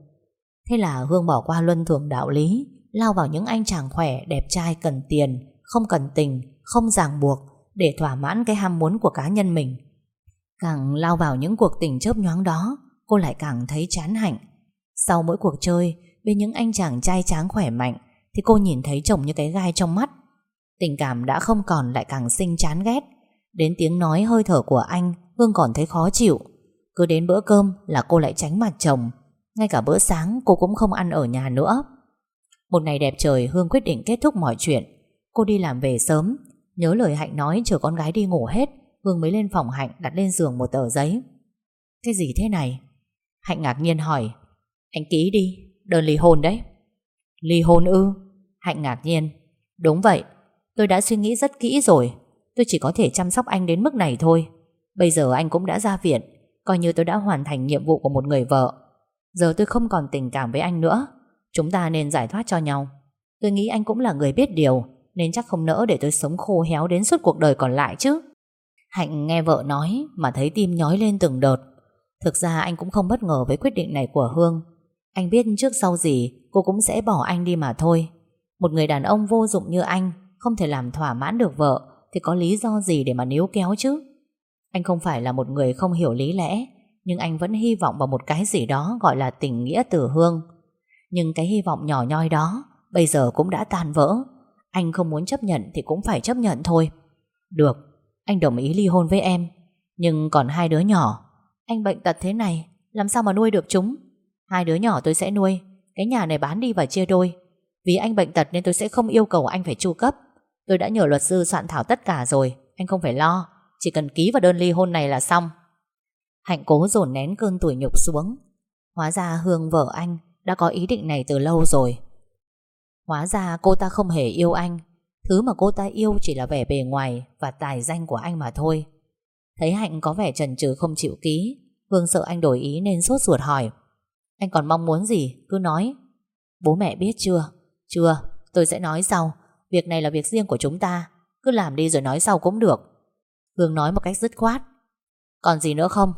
Thế là Hương bỏ qua luân thường đạo lý Lao vào những anh chàng khỏe, đẹp trai, cần tiền Không cần tình, không ràng buộc Để thỏa mãn cái ham muốn của cá nhân mình. Càng lao vào những cuộc tình chớp nhoáng đó Cô lại càng thấy chán hạnh. Sau mỗi cuộc chơi Bên những anh chàng trai tráng khỏe mạnh Thì cô nhìn thấy chồng như cái gai trong mắt. Tình cảm đã không còn lại càng sinh chán ghét. Đến tiếng nói hơi thở của anh Hương còn thấy khó chịu. Cứ đến bữa cơm là cô lại tránh mặt chồng. Ngay cả bữa sáng cô cũng không ăn ở nhà nữa. Một ngày đẹp trời Hương quyết định kết thúc mọi chuyện. Cô đi làm về sớm. Nhớ lời Hạnh nói chờ con gái đi ngủ hết Hương mới lên phòng Hạnh đặt lên giường một tờ giấy. Cái gì thế này? Hạnh ngạc nhiên hỏi. Anh ký đi, đơn ly hôn đấy. Ly hôn ư? Hạnh ngạc nhiên. Đúng vậy, tôi đã suy nghĩ rất kỹ rồi. Tôi chỉ có thể chăm sóc anh đến mức này thôi. Bây giờ anh cũng đã ra viện Coi như tôi đã hoàn thành nhiệm vụ của một người vợ. Giờ tôi không còn tình cảm với anh nữa. Chúng ta nên giải thoát cho nhau. Tôi nghĩ anh cũng là người biết điều Nên chắc không nỡ để tôi sống khô héo đến suốt cuộc đời còn lại chứ. Hạnh nghe vợ nói Mà thấy tim nhói lên từng đợt. Thực ra anh cũng không bất ngờ với quyết định này của Hương. Anh biết trước sau gì, Cô cũng sẽ bỏ anh đi mà thôi. Một người đàn ông vô dụng như anh, Không thể làm thỏa mãn được vợ, Thì có lý do gì để mà níu kéo chứ? Anh không phải là một người không hiểu lý lẽ, Nhưng anh vẫn hy vọng vào một cái gì đó Gọi là tình nghĩa từ Hương. Nhưng cái hy vọng nhỏ nhoi đó, Bây giờ cũng đã tan vỡ. Anh không muốn chấp nhận thì cũng phải chấp nhận thôi. Được, Anh đồng ý ly hôn với em. Nhưng còn hai đứa nhỏ, Anh bệnh tật thế này, Làm sao mà nuôi được chúng? Hai đứa nhỏ tôi sẽ nuôi. Cái nhà này bán đi và chia đôi. Vì anh bệnh tật nên tôi sẽ không yêu cầu anh phải chu cấp. Tôi đã nhờ luật sư soạn thảo tất cả rồi, Anh không phải lo. Chỉ cần ký vào đơn ly hôn này là xong. Hạnh cố dồn nén cơn tuổi nhục xuống. Hóa ra Hương vợ anh Đã có ý định này từ lâu rồi. Hóa ra cô ta không hề yêu anh. Thứ mà cô ta yêu chỉ là vẻ bề ngoài Và tài danh của anh mà thôi. Thấy Hạnh có vẻ chần chừ không chịu ký, Hương sợ anh đổi ý nên sốt ruột hỏi. Anh còn mong muốn gì? Cứ nói. Bố mẹ biết chưa? Chưa. Tôi sẽ nói sau. Việc này là việc riêng của chúng ta. Cứ làm đi rồi nói sau cũng được. Hương nói một cách dứt khoát. Còn gì nữa không?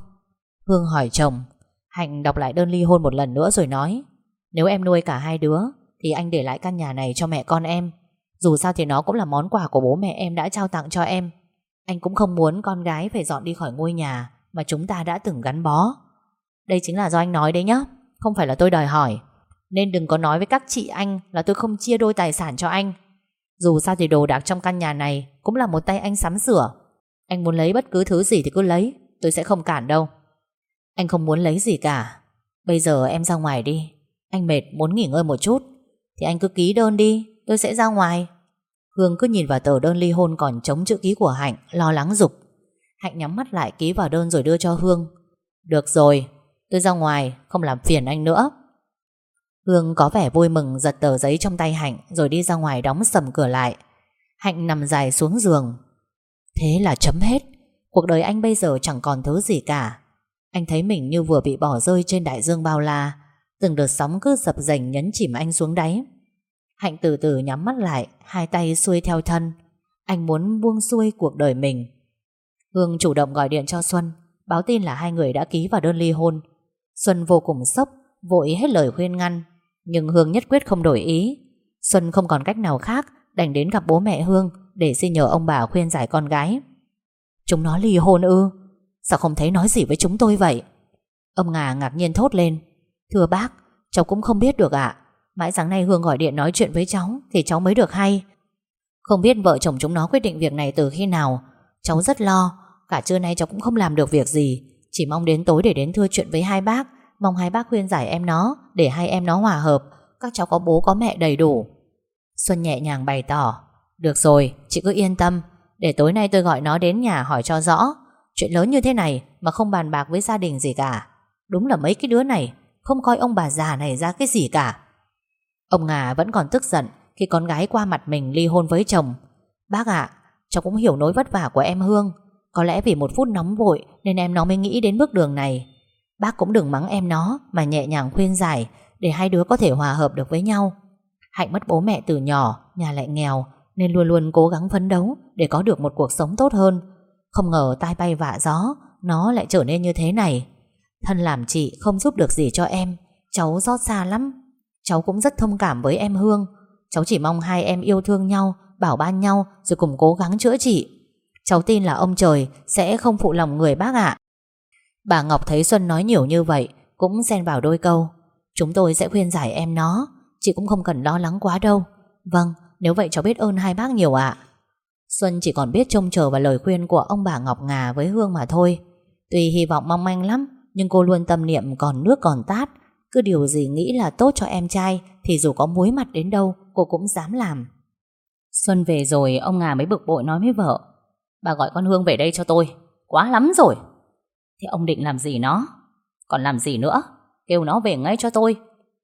Hương hỏi chồng. Hạnh đọc lại đơn ly hôn một lần nữa rồi nói. Nếu em nuôi cả hai đứa, Thì anh để lại căn nhà này cho mẹ con em. Dù sao thì nó cũng là món quà của bố mẹ em đã trao tặng cho em. Anh cũng không muốn con gái phải dọn đi khỏi ngôi nhà Mà chúng ta đã từng gắn bó. Đây chính là do anh nói đấy nhá. Không phải là tôi đòi hỏi. Nên đừng có nói với các chị anh Là tôi không chia đôi tài sản cho anh. Dù sao thì đồ đạc trong căn nhà này Cũng là một tay anh sắm sửa. Anh muốn lấy bất cứ thứ gì thì cứ lấy, Tôi sẽ không cản đâu. Anh không muốn lấy gì cả. Bây giờ em ra ngoài đi. Anh mệt, muốn nghỉ ngơi một chút. Thì anh cứ ký đơn đi, Tôi sẽ ra ngoài. Hương cứ nhìn vào tờ đơn ly hôn còn chống chữ ký của Hạnh, Lo lắng dục. Hạnh nhắm mắt lại ký vào đơn rồi đưa cho Hương. Được rồi Tôi ra ngoài, không làm phiền anh nữa. Hương có vẻ vui mừng, giật tờ giấy trong tay Hạnh, Rồi đi ra ngoài đóng sầm cửa lại. Hạnh nằm dài xuống giường. Thế là chấm hết. Cuộc đời anh bây giờ chẳng còn thứ gì cả. Anh thấy mình như vừa bị bỏ rơi trên đại dương bao la. Từng đợt sóng cứ dập dềnh nhấn chìm anh xuống đáy. Hạnh từ từ nhắm mắt lại, Hai tay xuôi theo thân. Anh muốn buông xuôi cuộc đời mình. Hương chủ động gọi điện cho Xuân, Báo tin là hai người đã ký vào đơn ly hôn. Xuân vô cùng sốc, Vội hết lời khuyên ngăn, Nhưng Hương nhất quyết không đổi ý. Xuân không còn cách nào khác, Đành đến gặp bố mẹ Hương Để xin nhờ ông bà khuyên giải con gái. Chúng nó ly hôn ư? Sao không thấy nói gì với chúng tôi vậy? Ông Ngà ngạc nhiên thốt lên. Thưa bác, cháu cũng không biết được ạ. Mãi sáng nay Hương gọi điện nói chuyện với cháu Thì cháu mới được hay. Không biết vợ chồng chúng nó quyết định việc này từ khi nào. Cháu rất lo, Cả trưa nay cháu cũng không làm được việc gì. Chỉ mong đến tối để đến thưa chuyện với hai bác. Mong hai bác khuyên giải em nó Để hai em nó hòa hợp. Các cháu có bố có mẹ đầy đủ. Xuân nhẹ nhàng bày tỏ. Được rồi, chị cứ yên tâm. Để tối nay tôi gọi nó đến nhà hỏi cho rõ. Chuyện lớn như thế này mà không bàn bạc với gia đình gì cả. Đúng là mấy cái đứa này Không coi ông bà già này ra cái gì cả. Ông Ngà vẫn còn tức giận Khi con gái qua mặt mình ly hôn với chồng. Bác ạ Cháu cũng hiểu nỗi vất vả của em Hương. Có lẽ vì một phút nóng vội Nên em nó mới nghĩ đến bước đường này. Bác cũng đừng mắng em nó, Mà nhẹ nhàng khuyên giải Để hai đứa có thể hòa hợp được với nhau. Hạnh mất bố mẹ từ nhỏ, Nhà lại nghèo, Nên luôn luôn cố gắng phấn đấu Để có được một cuộc sống tốt hơn. Không ngờ tai bay vạ gió, Nó lại trở nên như thế này. Thân làm chị không giúp được gì cho em, Cháu rót xa lắm. Cháu cũng rất thông cảm với em Hương. Cháu chỉ mong hai em yêu thương nhau, Bảo ban nhau rồi cùng cố gắng chữa trị. Cháu tin là ông trời Sẽ không phụ lòng người bác ạ. Bà Ngọc thấy Xuân nói nhiều như vậy Cũng xen vào đôi câu. Chúng tôi sẽ khuyên giải em nó Chị cũng không cần lo lắng quá đâu. Vâng, nếu vậy cháu biết ơn hai bác nhiều ạ. Xuân chỉ còn biết trông chờ vào lời khuyên của ông bà Ngọc Ngà với Hương mà thôi. Tuy hy vọng mong manh lắm Nhưng cô luôn tâm niệm còn nước còn tát. Cứ điều gì nghĩ là tốt cho em trai Thì dù có muối mặt đến đâu Cô cũng dám làm. Xuân về rồi ông Ngà mới bực bội nói với vợ. Bà gọi con Hương về đây cho tôi. Quá lắm rồi. Thế ông định làm gì nó? Còn làm gì nữa? Kêu nó về ngay cho tôi.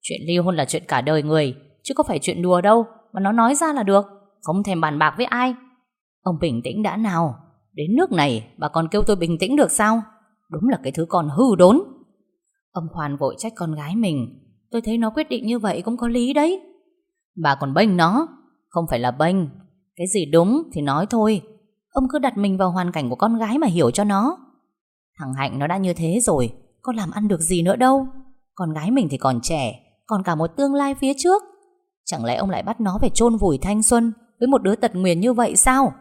Chuyện ly hôn là chuyện cả đời người, Chứ có phải chuyện đùa đâu, Mà nó nói ra là được. Không thèm bàn bạc với ai. Ông bình tĩnh đã nào? Đến nước này, bà còn kêu tôi bình tĩnh được sao? Đúng là cái thứ còn hư đốn. Ông Khoan vội trách con gái mình. Tôi thấy nó quyết định như vậy cũng có lý đấy. Bà còn bênh nó. Không phải là bênh. Cái gì đúng thì nói thôi. Ông cứ đặt mình vào hoàn cảnh của con gái mà hiểu cho nó. Thằng Hạnh nó đã như thế rồi, Có làm ăn được gì nữa đâu. Con gái mình thì còn trẻ, Còn cả một tương lai phía trước. Chẳng lẽ ông lại bắt nó phải chôn vùi thanh xuân Với một đứa tật nguyền như vậy sao?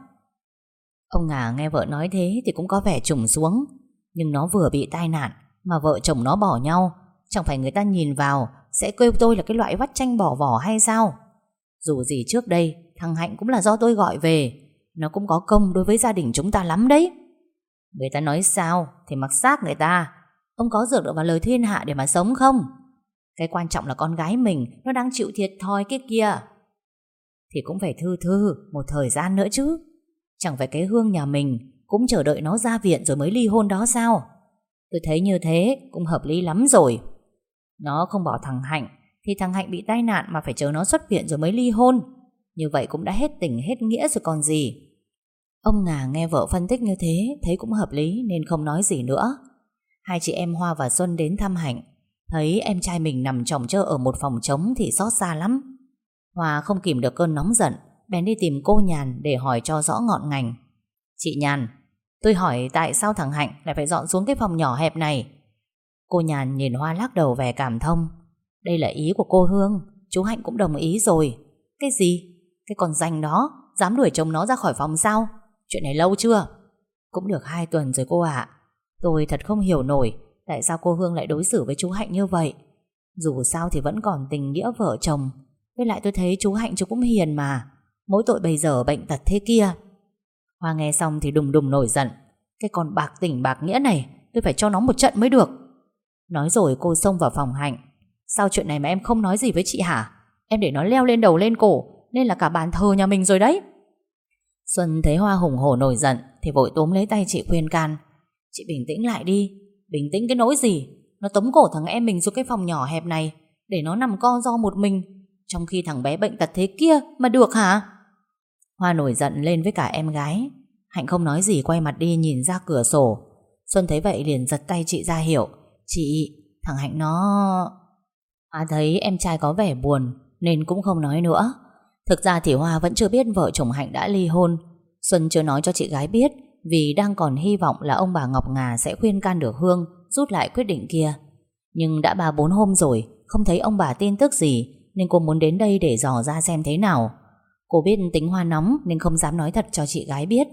Ông Ngà nghe vợ nói thế Thì cũng có vẻ trùng xuống. Nhưng nó vừa bị tai nạn Mà vợ chồng nó bỏ nhau, Chẳng phải người ta nhìn vào Sẽ kêu tôi là cái loại vắt chanh bỏ vỏ hay sao? Dù gì trước đây, Thằng Hạnh cũng là do tôi gọi về. Nó cũng có công đối với gia đình chúng ta lắm đấy. Người ta nói sao Thì mặc xác người ta. Ông có dựa được vào lời thiên hạ để mà sống không? Cái quan trọng là con gái mình, Nó đang chịu thiệt thòi cái kia. Thì cũng phải thư thư, Một thời gian nữa chứ. Chẳng phải cái hương nhà mình Cũng chờ đợi nó ra viện rồi mới ly hôn đó sao? Tôi thấy như thế Cũng hợp lý lắm rồi. Nó không bỏ thằng Hạnh Thì thằng Hạnh bị tai nạn mà phải chờ nó xuất viện rồi mới ly hôn. Như vậy cũng đã hết tình, hết nghĩa rồi còn gì. Ông Ngà nghe vợ phân tích như thế, Thấy cũng hợp lý nên không nói gì nữa. Hai chị em Hoa và Xuân đến thăm Hạnh. Thấy em trai mình nằm chồng chơ ở một phòng trống Thì xót xa lắm. Hoa không kìm được cơn nóng giận, Bèn đi tìm cô Nhàn để hỏi cho rõ ngọn ngành. Chị Nhàn, Tôi hỏi tại sao thằng Hạnh lại phải dọn xuống cái phòng nhỏ hẹp này? Cô Nhàn nhìn Hoa lắc đầu vẻ cảm thông. Đây là ý của cô Hương, Chú Hạnh cũng đồng ý rồi. Cái gì? Cái con danh đó, Dám đuổi chồng nó ra khỏi phòng sao? Chuyện này lâu chưa? Cũng được hai tuần rồi cô ạ. Tôi thật không hiểu nổi tại sao cô Hương lại đối xử với chú Hạnh như vậy. Dù sao thì vẫn còn tình nghĩa vợ chồng. Với lại tôi thấy chú Hạnh chú cũng hiền mà. Mỗi tội bây giờ bệnh tật thế kia. Hoa nghe xong thì đùng đùng nổi giận. Cái con bạc tình bạc nghĩa này, tôi phải cho nó một trận mới được. Nói rồi cô xông vào phòng Hạnh. Sao chuyện này mà em không nói gì với chị hả? Em để nó leo lên đầu lên cổ, nên là cả bàn thờ nhà mình rồi đấy. Xuân thấy Hoa hùng hổ nổi giận Thì vội túm lấy tay chị khuyên can. Chị bình tĩnh lại đi. Bình tĩnh cái nỗi gì? Nó tống cổ thằng em mình xuống cái phòng nhỏ hẹp này Để nó nằm co do một mình. Trong khi thằng bé bệnh tật thế kia Mà được hả? Hoa nổi giận lên với cả em gái. Hạnh không nói gì quay mặt đi nhìn ra cửa sổ. Xuân thấy vậy liền giật tay chị ra hiểu Chị, thằng Hạnh nó... Hoa thấy em trai có vẻ buồn Nên cũng không nói nữa. Thực ra thì Hoa vẫn chưa biết vợ chồng Hạnh đã ly hôn. Xuân chưa nói cho chị gái biết, Vì đang còn hy vọng là ông bà Ngọc Ngà Sẽ khuyên can được Hương Rút lại quyết định kia. Nhưng đã ba bốn hôm rồi, Không thấy ông bà tin tức gì, Nên cô muốn đến đây để dò ra xem thế nào. Cô biết tính Hoa nóng Nên không dám nói thật cho chị gái biết.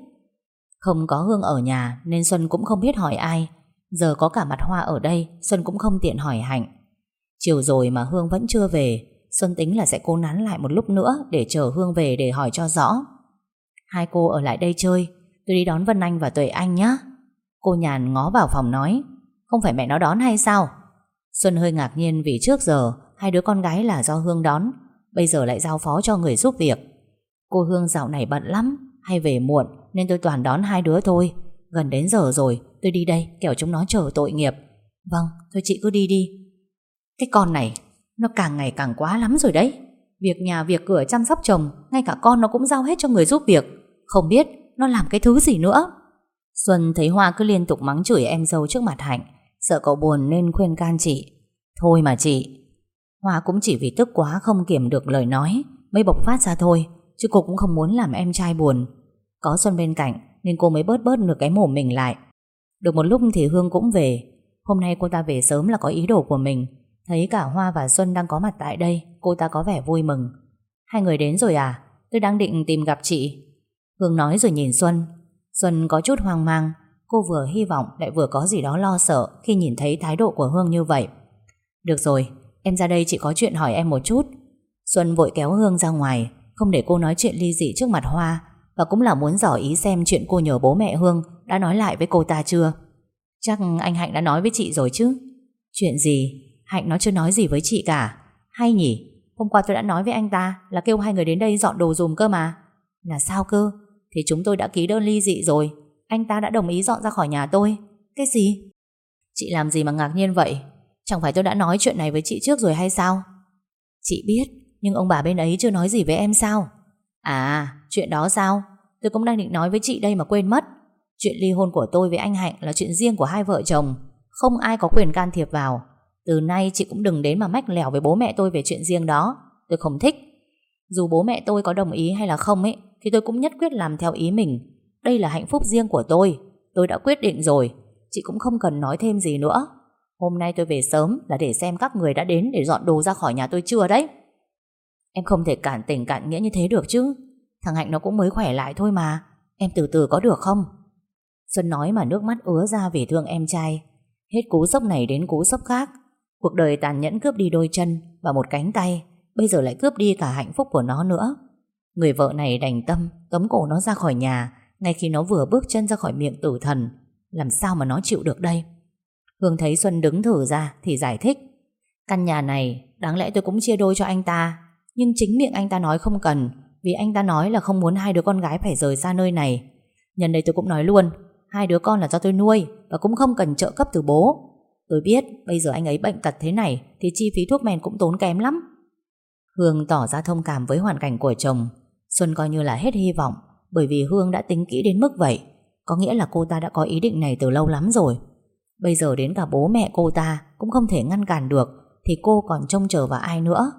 Không có Hương ở nhà Nên Xuân cũng không biết hỏi ai. Giờ có cả mặt Hoa ở đây, Xuân cũng không tiện hỏi Hạnh. Chiều rồi mà Hương vẫn chưa về Xuân tính là sẽ cố nán lại một lúc nữa Để chờ Hương về để hỏi cho rõ. Hai cô ở lại đây chơi, Tôi đi đón Vân Anh và Tuệ Anh nhé Cô nhàn ngó vào phòng nói, Không phải mẹ nó đón hay sao? Xuân hơi ngạc nhiên vì trước giờ Hai đứa con gái là do Hương đón, Bây giờ lại giao phó cho người giúp việc. Cô Hương dạo này bận lắm, Hay về muộn nên tôi toàn đón hai đứa thôi. Gần đến giờ rồi, Tôi đi đây kẻo chúng nó chờ tội nghiệp. Vâng thôi chị cứ đi đi. Cái con này nó càng ngày càng quá lắm rồi đấy. Việc nhà, việc cửa chăm sóc chồng, Ngay cả con nó cũng giao hết cho người giúp việc. Không biết nó làm cái thứ gì nữa. Xuân thấy Hoa cứ liên tục mắng chửi em dâu trước mặt Hạnh. Sợ cậu buồn nên khuyên can chị. Thôi mà chị. Hoa cũng chỉ vì tức quá không kiểm được lời nói, Mới bộc phát ra thôi, Chứ cô cũng không muốn làm em trai buồn. Có Xuân bên cạnh, Nên cô mới bớt bớt được cái mồm mình lại. Được một lúc thì Hương cũng về. Hôm nay cô ta về sớm là có ý đồ của mình. Thấy cả Hoa và Xuân đang có mặt tại đây, Cô ta có vẻ vui mừng. Hai người đến rồi à? Tôi đang định tìm gặp chị. Hương nói rồi nhìn Xuân. Xuân có chút hoang mang. Cô vừa hy vọng lại vừa có gì đó lo sợ Khi nhìn thấy thái độ của Hương như vậy. Được rồi, Em ra đây chị có chuyện hỏi em một chút. Xuân vội kéo Hương ra ngoài, Không để cô nói chuyện ly dị trước mặt Hoa, Và cũng là muốn dò ý xem chuyện cô nhờ bố mẹ Hương Đã nói lại với cô ta chưa. Chắc anh Hạnh đã nói với chị rồi chứ? Chuyện gì? Hạnh nó chưa nói gì với chị cả. Hay nhỉ? Hôm qua tôi đã nói với anh ta Là kêu hai người đến đây dọn đồ dùm cơ mà. Là sao cơ? Thì chúng tôi đã ký đơn ly dị rồi. Anh ta đã đồng ý dọn ra khỏi nhà tôi. Cái gì? Chị làm gì mà ngạc nhiên vậy? Chẳng phải tôi đã nói chuyện này với chị trước rồi hay sao? Chị biết, Nhưng ông bà bên ấy chưa nói gì với em sao? À chuyện đó sao? Tôi cũng đang định nói với chị đây mà quên mất. Chuyện ly hôn của tôi với anh Hạnh Là chuyện riêng của hai vợ chồng. Không ai có quyền can thiệp vào. Từ nay chị cũng đừng đến mà mách lẻo với bố mẹ tôi Về chuyện riêng đó Tôi không thích Dù bố mẹ tôi có đồng ý hay là không ấy, Thì tôi cũng nhất quyết làm theo ý mình Đây là hạnh phúc riêng của tôi Tôi đã quyết định rồi Chị cũng không cần nói thêm gì nữa Hôm nay tôi về sớm là để xem các người đã đến để dọn đồ ra khỏi nhà tôi chưa đấy. Em không thể cản tình cản nghĩa như thế được chứ. Thằng Hạnh nó cũng mới khỏe lại thôi mà. Em từ từ có được không? Xuân nói mà nước mắt ứa ra vì thương em trai. Hết cú sốc này đến cú sốc khác. Cuộc đời tàn nhẫn cướp đi đôi chân và một cánh tay. Bây giờ lại cướp đi cả hạnh phúc của nó nữa. Người vợ này đành tâm tống cổ nó ra khỏi nhà, ngay khi nó vừa bước chân ra khỏi miệng tử thần. Làm sao mà nó chịu được đây? Hương thấy Xuân đứng thử ra thì giải thích Căn nhà này, đáng lẽ tôi cũng chia đôi cho anh ta Nhưng chính miệng anh ta nói không cần, Vì anh ta nói là không muốn hai đứa con gái phải rời xa nơi này Nhân đây tôi cũng nói luôn, Hai đứa con là do tôi nuôi Và cũng không cần trợ cấp từ bố Tôi biết bây giờ anh ấy bệnh tật thế này Thì chi phí thuốc men cũng tốn kém lắm. Hương tỏ ra thông cảm với hoàn cảnh của chồng. Xuân coi như là hết hy vọng, Bởi vì Hương đã tính kỹ đến mức vậy. Có nghĩa là cô ta đã có ý định này từ lâu lắm rồi. Bây giờ đến cả bố mẹ cô ta Cũng không thể ngăn cản được, Thì cô còn trông chờ vào ai nữa?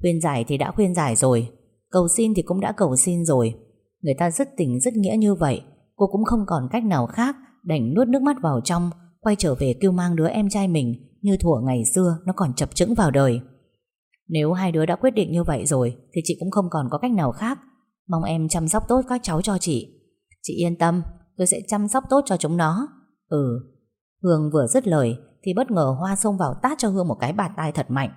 Khuyên giải thì đã khuyên giải rồi, Cầu xin thì cũng đã cầu xin rồi. Người ta rất tình rất nghĩa như vậy, Cô cũng không còn cách nào khác Đành nuốt nước mắt vào trong Quay trở về kêu mang đứa em trai mình Như thuở ngày xưa nó còn chập chững vào đời Nếu hai đứa đã quyết định như vậy rồi Thì chị cũng không còn có cách nào khác Mong em chăm sóc tốt các cháu cho chị Chị yên tâm Tôi sẽ chăm sóc tốt cho chúng nó Ừ Hương vừa dứt lời thì bất ngờ Hoa xông vào tát cho Hương một cái bạt tai thật mạnh.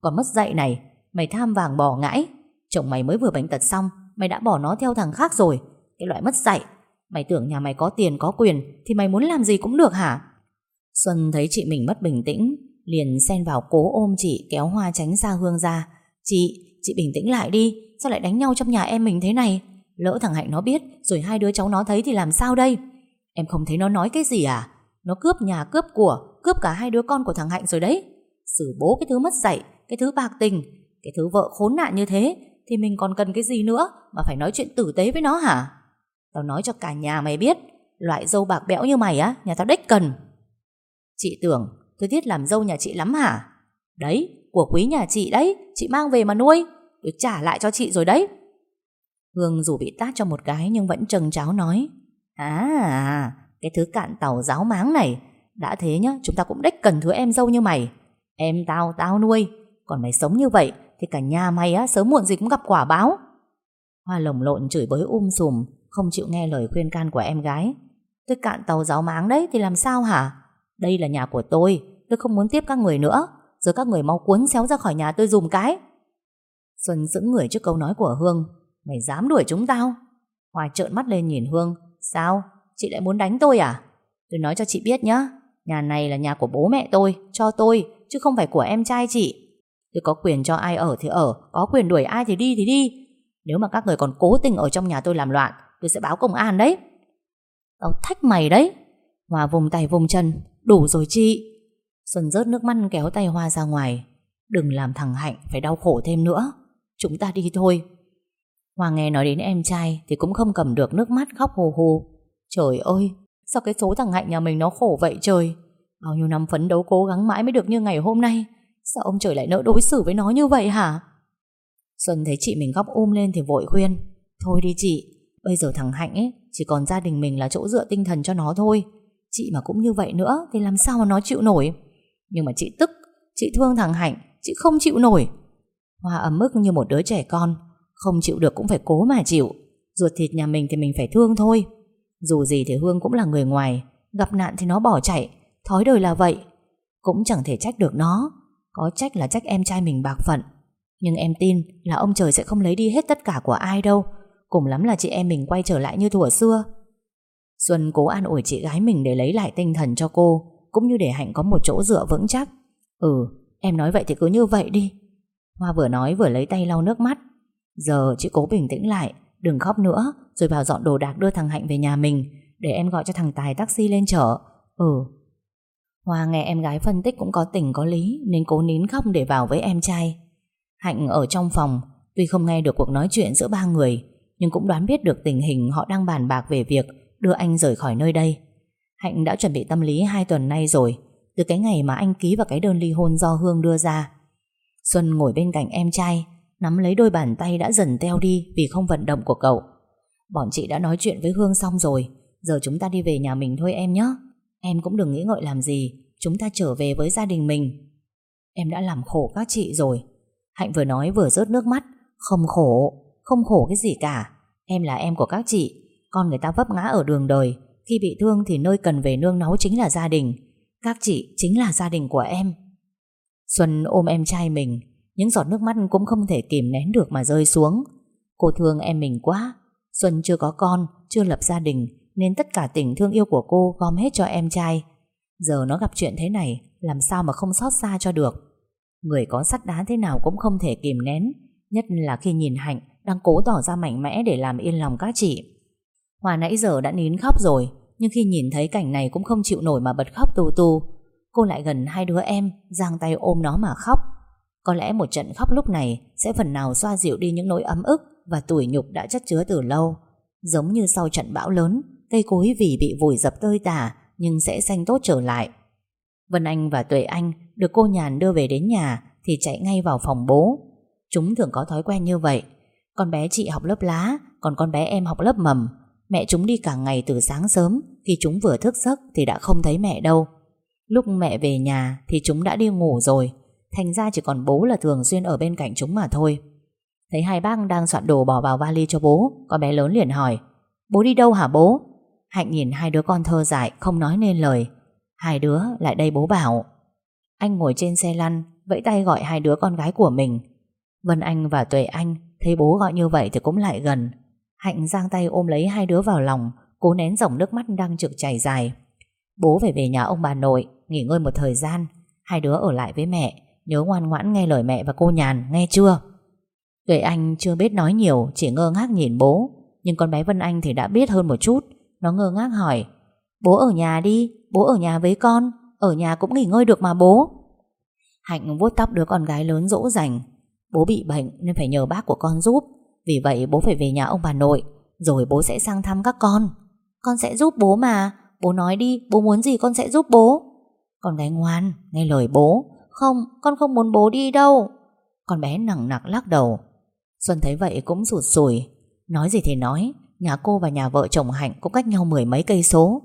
Còn mất dạy này, mày tham vàng bỏ ngãi. Chồng mày mới vừa bệnh tật xong, mày đã bỏ nó theo thằng khác rồi. Cái loại mất dạy. Mày tưởng nhà mày có tiền có quyền thì mày muốn làm gì cũng được hả? Xuân thấy chị mình mất bình tĩnh, liền xen vào cố ôm chị kéo Hoa tránh xa Hương ra. Chị, chị bình tĩnh lại đi, sao lại đánh nhau trong nhà em mình thế này? Lỡ thằng Hạnh nó biết, rồi hai đứa cháu nó thấy thì làm sao đây? Em không thấy nó nói cái gì à? Nó cướp nhà cướp của Cướp cả hai đứa con của thằng Hạnh rồi đấy Xử bố cái thứ mất dạy Cái thứ bạc tình Cái thứ vợ khốn nạn như thế Thì mình còn cần cái gì nữa Mà phải nói chuyện tử tế với nó hả Tao nói cho cả nhà mày biết Loại dâu bạc bẽo như mày á Nhà tao đếch cần Chị tưởng, tôi thiết làm dâu nhà chị lắm hả? Đấy, của quý nhà chị đấy, Chị mang về mà nuôi, Tôi trả lại cho chị rồi đấy. Hương dù bị tát cho một cái Nhưng vẫn trần cháo nói À cái thứ cạn tàu giáo máng này, Đã thế nhá, Chúng ta cũng đếch cần thứ em dâu như mày. Em tao tao nuôi, Còn mày sống như vậy Thì cả nhà mày á, sớm muộn gì cũng gặp quả báo. Hoa lồng lộn chửi bới um sùm, Không chịu nghe lời khuyên can của em gái. Tôi cạn tàu giáo máng đấy Thì làm sao hả? Đây là nhà của tôi Tôi không muốn tiếp các người nữa. Rồi các người mau cuốn xéo ra khỏi nhà tôi dùm cái. Xuân sững người trước câu nói của Hương. Mày dám đuổi chúng tao? Hoài trợn mắt lên nhìn Hương. Sao? Chị lại muốn đánh tôi à? Tôi nói cho chị biết nhá. Nhà này là nhà của bố mẹ tôi, Cho tôi, Chứ không phải của em trai chị. Tôi có quyền cho ai ở thì ở, Có quyền đuổi ai thì đi thì đi. Nếu mà các người còn cố tình ở trong nhà tôi làm loạn, Tôi sẽ báo công an đấy. Tao thách mày đấy. Hòa vùng tay vùng chân. Đủ rồi chị Xuân rớt nước mắt kéo tay Hoa ra ngoài Đừng làm thằng Hạnh phải đau khổ thêm nữa Chúng ta đi thôi Hoa nghe nói đến em trai Thì cũng không cầm được nước mắt khóc hồ hồ Trời ơi, sao cái số thằng Hạnh nhà mình nó khổ vậy trời. Bao nhiêu năm phấn đấu cố gắng mãi mới được như ngày hôm nay. Sao ông trời lại nỡ đối xử với nó như vậy hả? Xuân thấy chị mình khóc um lên thì vội khuyên Thôi đi chị Bây giờ thằng Hạnh ấy Chỉ còn gia đình mình là chỗ dựa tinh thần cho nó thôi Chị mà cũng như vậy nữa, Thì làm sao mà nó chịu nổi? Nhưng mà chị tức, Chị thương thằng Hạnh, Chị không chịu nổi. Hoa ấm ức như một đứa trẻ con, Không chịu được cũng phải cố mà chịu. Ruột thịt nhà mình thì mình phải thương thôi. Dù gì thì Hương cũng là người ngoài, Gặp nạn thì nó bỏ chạy, Thói đời là vậy. Cũng chẳng thể trách được nó, Có trách là trách em trai mình bạc phận. Nhưng em tin là ông trời sẽ không lấy đi hết tất cả của ai đâu. Cùng lắm là chị em mình quay trở lại như thuở xưa. Xuân cố an ủi chị gái mình để lấy lại tinh thần cho cô, Cũng như để Hạnh có một chỗ dựa vững chắc. Ừ em nói vậy thì cứ như vậy đi. Hoa vừa nói vừa lấy tay lau nước mắt. Giờ chị cố bình tĩnh lại, Đừng khóc nữa, Rồi vào dọn đồ đạc đưa thằng Hạnh về nhà mình, Để em gọi cho thằng Tài taxi lên chở Ừ. Hoa nghe em gái phân tích cũng có tình có lý, Nên cố nín khóc để vào với em trai. Hạnh ở trong phòng, Tuy không nghe được cuộc nói chuyện giữa ba người, Nhưng cũng đoán biết được tình hình họ đang bàn bạc về việc Đưa anh rời khỏi nơi đây. Hạnh đã chuẩn bị tâm lý hai tuần nay rồi Từ cái ngày mà anh ký vào cái đơn ly hôn do Hương đưa ra. Xuân ngồi bên cạnh em trai Nắm lấy đôi bàn tay đã dần teo đi Vì không vận động của cậu. Bọn chị đã nói chuyện với Hương xong rồi Giờ chúng ta đi về nhà mình thôi em nhé. Em cũng đừng nghĩ ngợi làm gì Chúng ta trở về với gia đình mình. Em đã làm khổ các chị rồi. Hạnh vừa nói vừa rớt nước mắt. Không khổ, không khổ cái gì cả. Em là em của các chị con người ta vấp ngã ở đường đời. Khi bị thương thì nơi cần về nương náu chính là gia đình. Các chị chính là gia đình của em. Xuân ôm em trai mình, Những giọt nước mắt cũng không thể kìm nén được mà rơi xuống. Cô thương em mình quá. Xuân chưa có con, Chưa lập gia đình, Nên tất cả tình thương yêu của cô gom hết cho em trai. Giờ nó gặp chuyện thế này, Làm sao mà không xót xa cho được? Người có sắt đá thế nào cũng không thể kìm nén, Nhất là khi nhìn Hạnh Đang cố tỏ ra mạnh mẽ để làm yên lòng các chị. Hòa nãy giờ đã nín khóc rồi, Nhưng khi nhìn thấy cảnh này cũng không chịu nổi mà bật khóc tu tu. Cô lại gần hai đứa em, Giang tay ôm nó mà khóc. Có lẽ một trận khóc lúc này Sẽ phần nào xoa dịu đi những nỗi ấm ức Và tủi nhục đã chất chứa từ lâu. Giống như sau trận bão lớn, Cây cối vì bị vùi dập tơi tả Nhưng sẽ xanh tốt trở lại. Vân Anh và Tuệ Anh Được cô nhàn đưa về đến nhà Thì chạy ngay vào phòng bố. Chúng thường có thói quen như vậy. Con bé chị học lớp lá, Còn con bé em học lớp mầm. Mẹ chúng đi cả ngày từ sáng sớm, Khi chúng vừa thức giấc thì đã không thấy mẹ đâu. Lúc mẹ về nhà thì chúng đã đi ngủ rồi, Thành ra chỉ còn bố là thường xuyên ở bên cạnh chúng mà thôi. Thấy hai bác đang soạn đồ bỏ vào vali cho bố Con bé lớn liền hỏi, Bố đi đâu hả bố? Hạnh nhìn hai đứa con thơ dại, không nói nên lời. Hai đứa lại đây bố bảo, Anh ngồi trên xe lăn, Vẫy tay gọi hai đứa con gái của mình. Vân Anh và Tuệ Anh Thấy bố gọi như vậy thì cũng lại gần. Hạnh giang tay ôm lấy hai đứa vào lòng Cố nén dòng nước mắt đang trực chảy dài. Bố phải về nhà ông bà nội Nghỉ ngơi một thời gian. Hai đứa ở lại với mẹ Nhớ ngoan ngoãn nghe lời mẹ và cô Nhàn nghe chưa? Tuệ Anh chưa biết nói nhiều Chỉ ngơ ngác nhìn bố. Nhưng con bé Vân Anh thì đã biết hơn một chút. Nó ngơ ngác hỏi Bố ở nhà đi, bố ở nhà với con Ở nhà cũng nghỉ ngơi được mà bố. Hạnh vuốt tóc đứa con gái lớn dỗ dành Bố bị bệnh nên phải nhờ bác của con giúp. Vì vậy bố phải về nhà ông bà nội Rồi bố sẽ sang thăm các con. Con sẽ giúp bố mà. Bố nói đi, bố muốn gì con sẽ giúp bố. Con gái ngoan, nghe lời bố. Không, con không muốn bố đi đâu. Con bé nặng nặc lắc đầu. Xuân thấy vậy cũng sụt sùi. Nói gì thì nói Nhà cô và nhà vợ chồng Hạnh cũng cách nhau mười mấy cây số.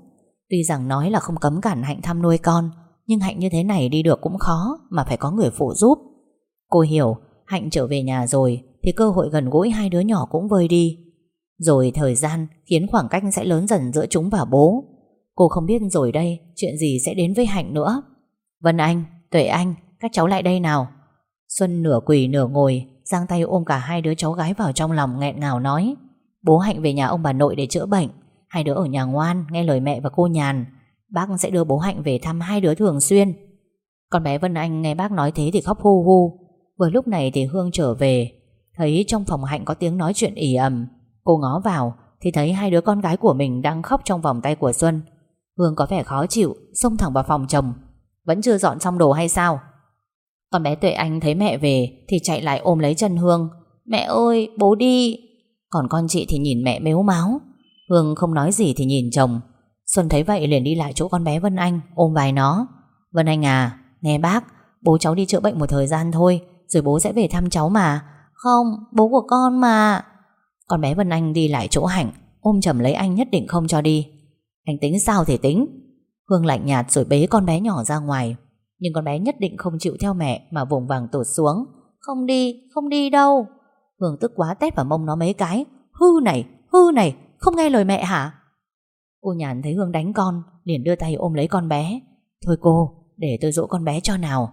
Tuy rằng nói là không cấm cản Hạnh thăm nuôi con Nhưng Hạnh như thế này đi được cũng khó Mà phải có người phụ giúp. Cô hiểu Hạnh trở về nhà rồi thì cơ hội gần gũi hai đứa nhỏ cũng vơi đi. Rồi thời gian khiến khoảng cách sẽ lớn dần giữa chúng và bố. Cô không biết rồi đây Chuyện gì sẽ đến với Hạnh nữa. Vân Anh, Tuệ Anh Các cháu lại đây nào. Xuân nửa quỳ nửa ngồi Giang tay ôm cả hai đứa cháu gái vào trong lòng nghẹn ngào nói Bố Hạnh về nhà ông bà nội để chữa bệnh. Hai đứa ở nhà ngoan Nghe lời mẹ và cô Nhàn. Bác sẽ đưa bố Hạnh về thăm hai đứa thường xuyên. Con bé Vân Anh nghe bác nói thế thì khóc hu hu. Vừa lúc này thì Hương trở về Thấy trong phòng Hạnh có tiếng nói chuyện ỉ ầm, Cô ngó vào, Thì thấy hai đứa con gái của mình đang khóc trong vòng tay của Xuân. Hương có vẻ khó chịu, Xông thẳng vào phòng chồng. Vẫn chưa dọn xong đồ hay sao? Con bé Tuệ Anh thấy mẹ về, Thì chạy lại ôm lấy chân Hương. Mẹ ơi, bố đi. Còn con chị thì nhìn mẹ mếu máu. Hương không nói gì thì nhìn chồng. Xuân thấy vậy liền đi lại chỗ con bé Vân Anh, Ôm vai nó. Vân Anh à nghe bác, Bố cháu đi chữa bệnh một thời gian thôi, Rồi bố sẽ về thăm cháu mà. Không, bố của con mà. Con bé Vân Anh đi lại chỗ Hạnh Ôm chầm lấy anh nhất định không cho đi. Anh tính sao thì tính. Hương lạnh nhạt rồi bế con bé nhỏ ra ngoài. Nhưng con bé nhất định không chịu theo mẹ Mà vùng vàng tụt xuống. Không đi, không đi đâu. Hương tức quá tét vào mông nó mấy cái. Hư này, hư này, không nghe lời mẹ hả? Cô nhàn thấy Hương đánh con Liền đưa tay ôm lấy con bé. Thôi cô, để tôi dỗ con bé cho nào.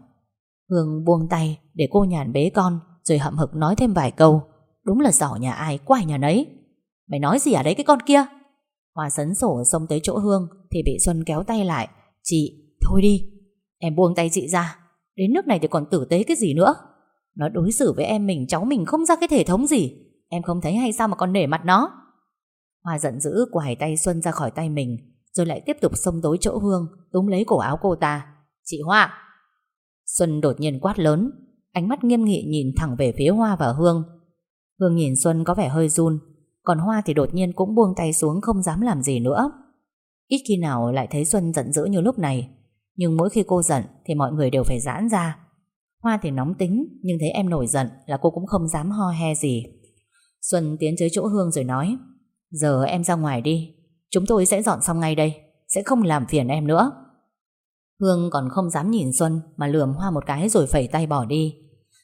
Hương buông tay Để cô nhàn bế con rồi hậm hực nói thêm vài câu. Đúng là giỏ nhà ai quài nhà nấy. Mày nói gì ở đấy cái con kia? Hoa sấn sổ xông tới chỗ Hương Thì bị Xuân kéo tay lại. Chị, thôi đi. Em buông tay chị ra. Đến nước này thì còn tử tế cái gì nữa? Nó đối xử với em mình cháu mình không ra cái thể thống gì. Em không thấy hay sao mà còn nể mặt nó? Hoa giận dữ quải tay Xuân ra khỏi tay mình Rồi lại tiếp tục xông tới chỗ Hương Túm lấy cổ áo cô ta. Chị Hoa! Xuân đột nhiên quát lớn. Ánh mắt nghiêm nghị nhìn thẳng về phía Hoa và Hương. Hương nhìn Xuân có vẻ hơi run, Còn Hoa thì đột nhiên cũng buông tay xuống Không dám làm gì nữa. Ít khi nào lại thấy Xuân giận dữ như lúc này, Nhưng mỗi khi cô giận Thì mọi người đều phải giãn ra. Hoa thì nóng tính, Nhưng thấy em nổi giận là cô cũng không dám ho he gì. Xuân tiến tới chỗ Hương rồi nói, Giờ em ra ngoài đi, Chúng tôi sẽ dọn xong ngay đây, Sẽ không làm phiền em nữa. Hương còn không dám nhìn Xuân Mà lườm Hoa một cái rồi phẩy tay bỏ đi.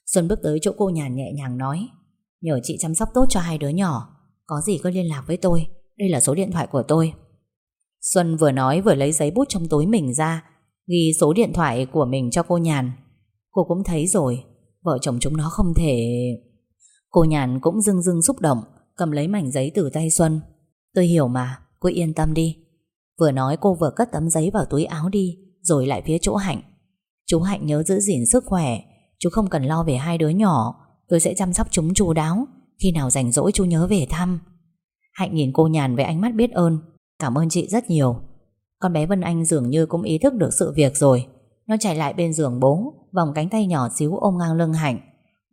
Xuân bước tới chỗ cô nhàn nhẹ nhàng nói Nhờ chị chăm sóc tốt cho hai đứa nhỏ Có gì cứ liên lạc với tôi Đây là số điện thoại của tôi. Xuân vừa nói vừa lấy giấy bút trong túi mình ra Ghi số điện thoại của mình cho cô Nhàn. Cô cũng thấy rồi Vợ chồng chúng nó không thể Cô Nhàn cũng dưng dưng xúc động Cầm lấy mảnh giấy từ tay Xuân. Tôi hiểu mà, cô yên tâm đi. Vừa nói cô vừa cất tấm giấy vào túi áo đi Rồi lại phía chỗ Hạnh. Chú Hạnh nhớ giữ gìn sức khỏe Chú không cần lo về hai đứa nhỏ. Tôi sẽ chăm sóc chúng chú đáo. Khi nào rảnh rỗi chú nhớ về thăm. Hạnh nhìn cô nhàn với ánh mắt biết ơn. Cảm ơn chị rất nhiều. Con bé Vân Anh dường như cũng ý thức được sự việc rồi. Nó chạy lại bên giường bố Vòng cánh tay nhỏ xíu ôm ngang lưng Hạnh.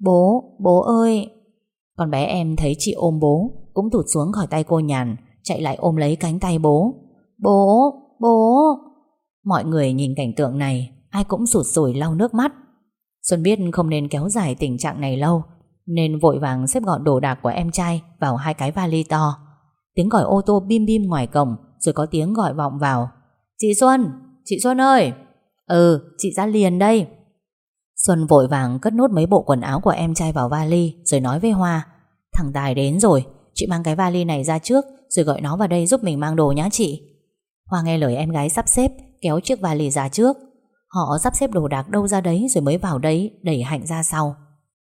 Bố, bố ơi! Con bé em thấy chị ôm bố Cũng tụt xuống khỏi tay cô nhàn Chạy lại ôm lấy cánh tay bố. Bố, bố! Mọi người nhìn cảnh tượng này Ai cũng sụt sùi lau nước mắt. Xuân biết không nên kéo dài tình trạng này lâu Nên vội vàng xếp gọn đồ đạc của em trai Vào hai cái vali to. Tiếng gọi ô tô bim bim ngoài cổng Rồi có tiếng gọi vọng vào. Chị Xuân, chị Xuân ơi! Ừ, chị ra liền đây. Xuân vội vàng cất nốt mấy bộ quần áo của em trai vào vali Rồi nói với Hoa Thằng Tài đến rồi Chị mang cái vali này ra trước Rồi gọi nó vào đây giúp mình mang đồ nhá chị. Hoa nghe lời em gái sắp xếp Kéo chiếc vali ra trước. Họ sắp xếp đồ đạc đâu ra đấy Rồi mới vào đấy, đẩy Hạnh ra sau.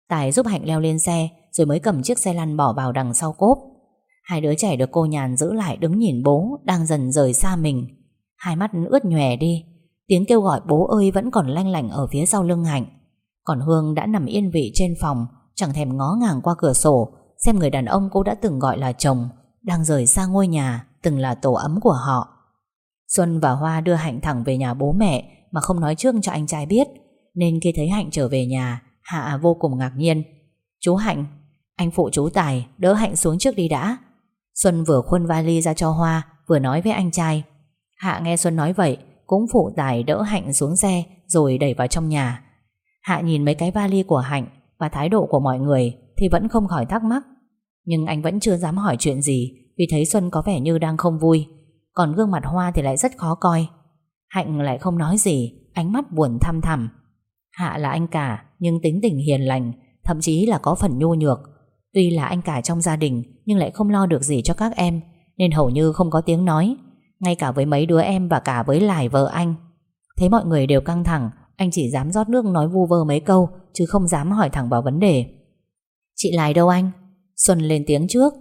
Tài giúp Hạnh leo lên xe, Rồi mới cầm chiếc xe lăn bỏ vào đằng sau cốp. Hai đứa trẻ được cô nhàn giữ lại Đứng nhìn bố đang dần rời xa mình. Hai mắt ướt nhòe đi, Tiếng kêu gọi bố ơi vẫn còn lanh lảnh Ở phía sau lưng Hạnh. Còn Hương đã nằm yên vị trên phòng, Chẳng thèm ngó ngàng qua cửa sổ, Xem người đàn ông cô đã từng gọi là chồng, Đang rời xa ngôi nhà, Từng là tổ ấm của họ. Xuân và Hoa đưa Hạnh thẳng về nhà bố mẹ mà không nói trước cho anh trai biết, Nên khi thấy Hạnh trở về nhà, Hạ vô cùng ngạc nhiên. Chú Hạnh, Anh phụ chú Tài, đỡ Hạnh xuống trước đi đã. Xuân vừa khuân vali ra cho Hoa, Vừa nói với anh trai. Hạ nghe Xuân nói vậy, Cũng phụ Tài đỡ Hạnh xuống xe, Rồi đẩy vào trong nhà. Hạ nhìn mấy cái vali của Hạnh Và thái độ của mọi người Thì vẫn không khỏi thắc mắc. Nhưng anh vẫn chưa dám hỏi chuyện gì, Vì thấy Xuân có vẻ như đang không vui. Còn gương mặt Hoa thì lại rất khó coi. Hạnh lại không nói gì, Ánh mắt buồn thăm thẳm. Hạ là anh cả, nhưng tính tình hiền lành, Thậm chí là có phần nhu nhược. Tuy là anh cả trong gia đình, Nhưng lại không lo được gì cho các em, Nên hầu như không có tiếng nói, Ngay cả với mấy đứa em và cả với Lải vợ anh. Thấy mọi người đều căng thẳng, Anh chỉ dám rót nước nói vu vơ mấy câu, Chứ không dám hỏi thẳng vào vấn đề. Chị Lải đâu anh? Xuân lên tiếng trước.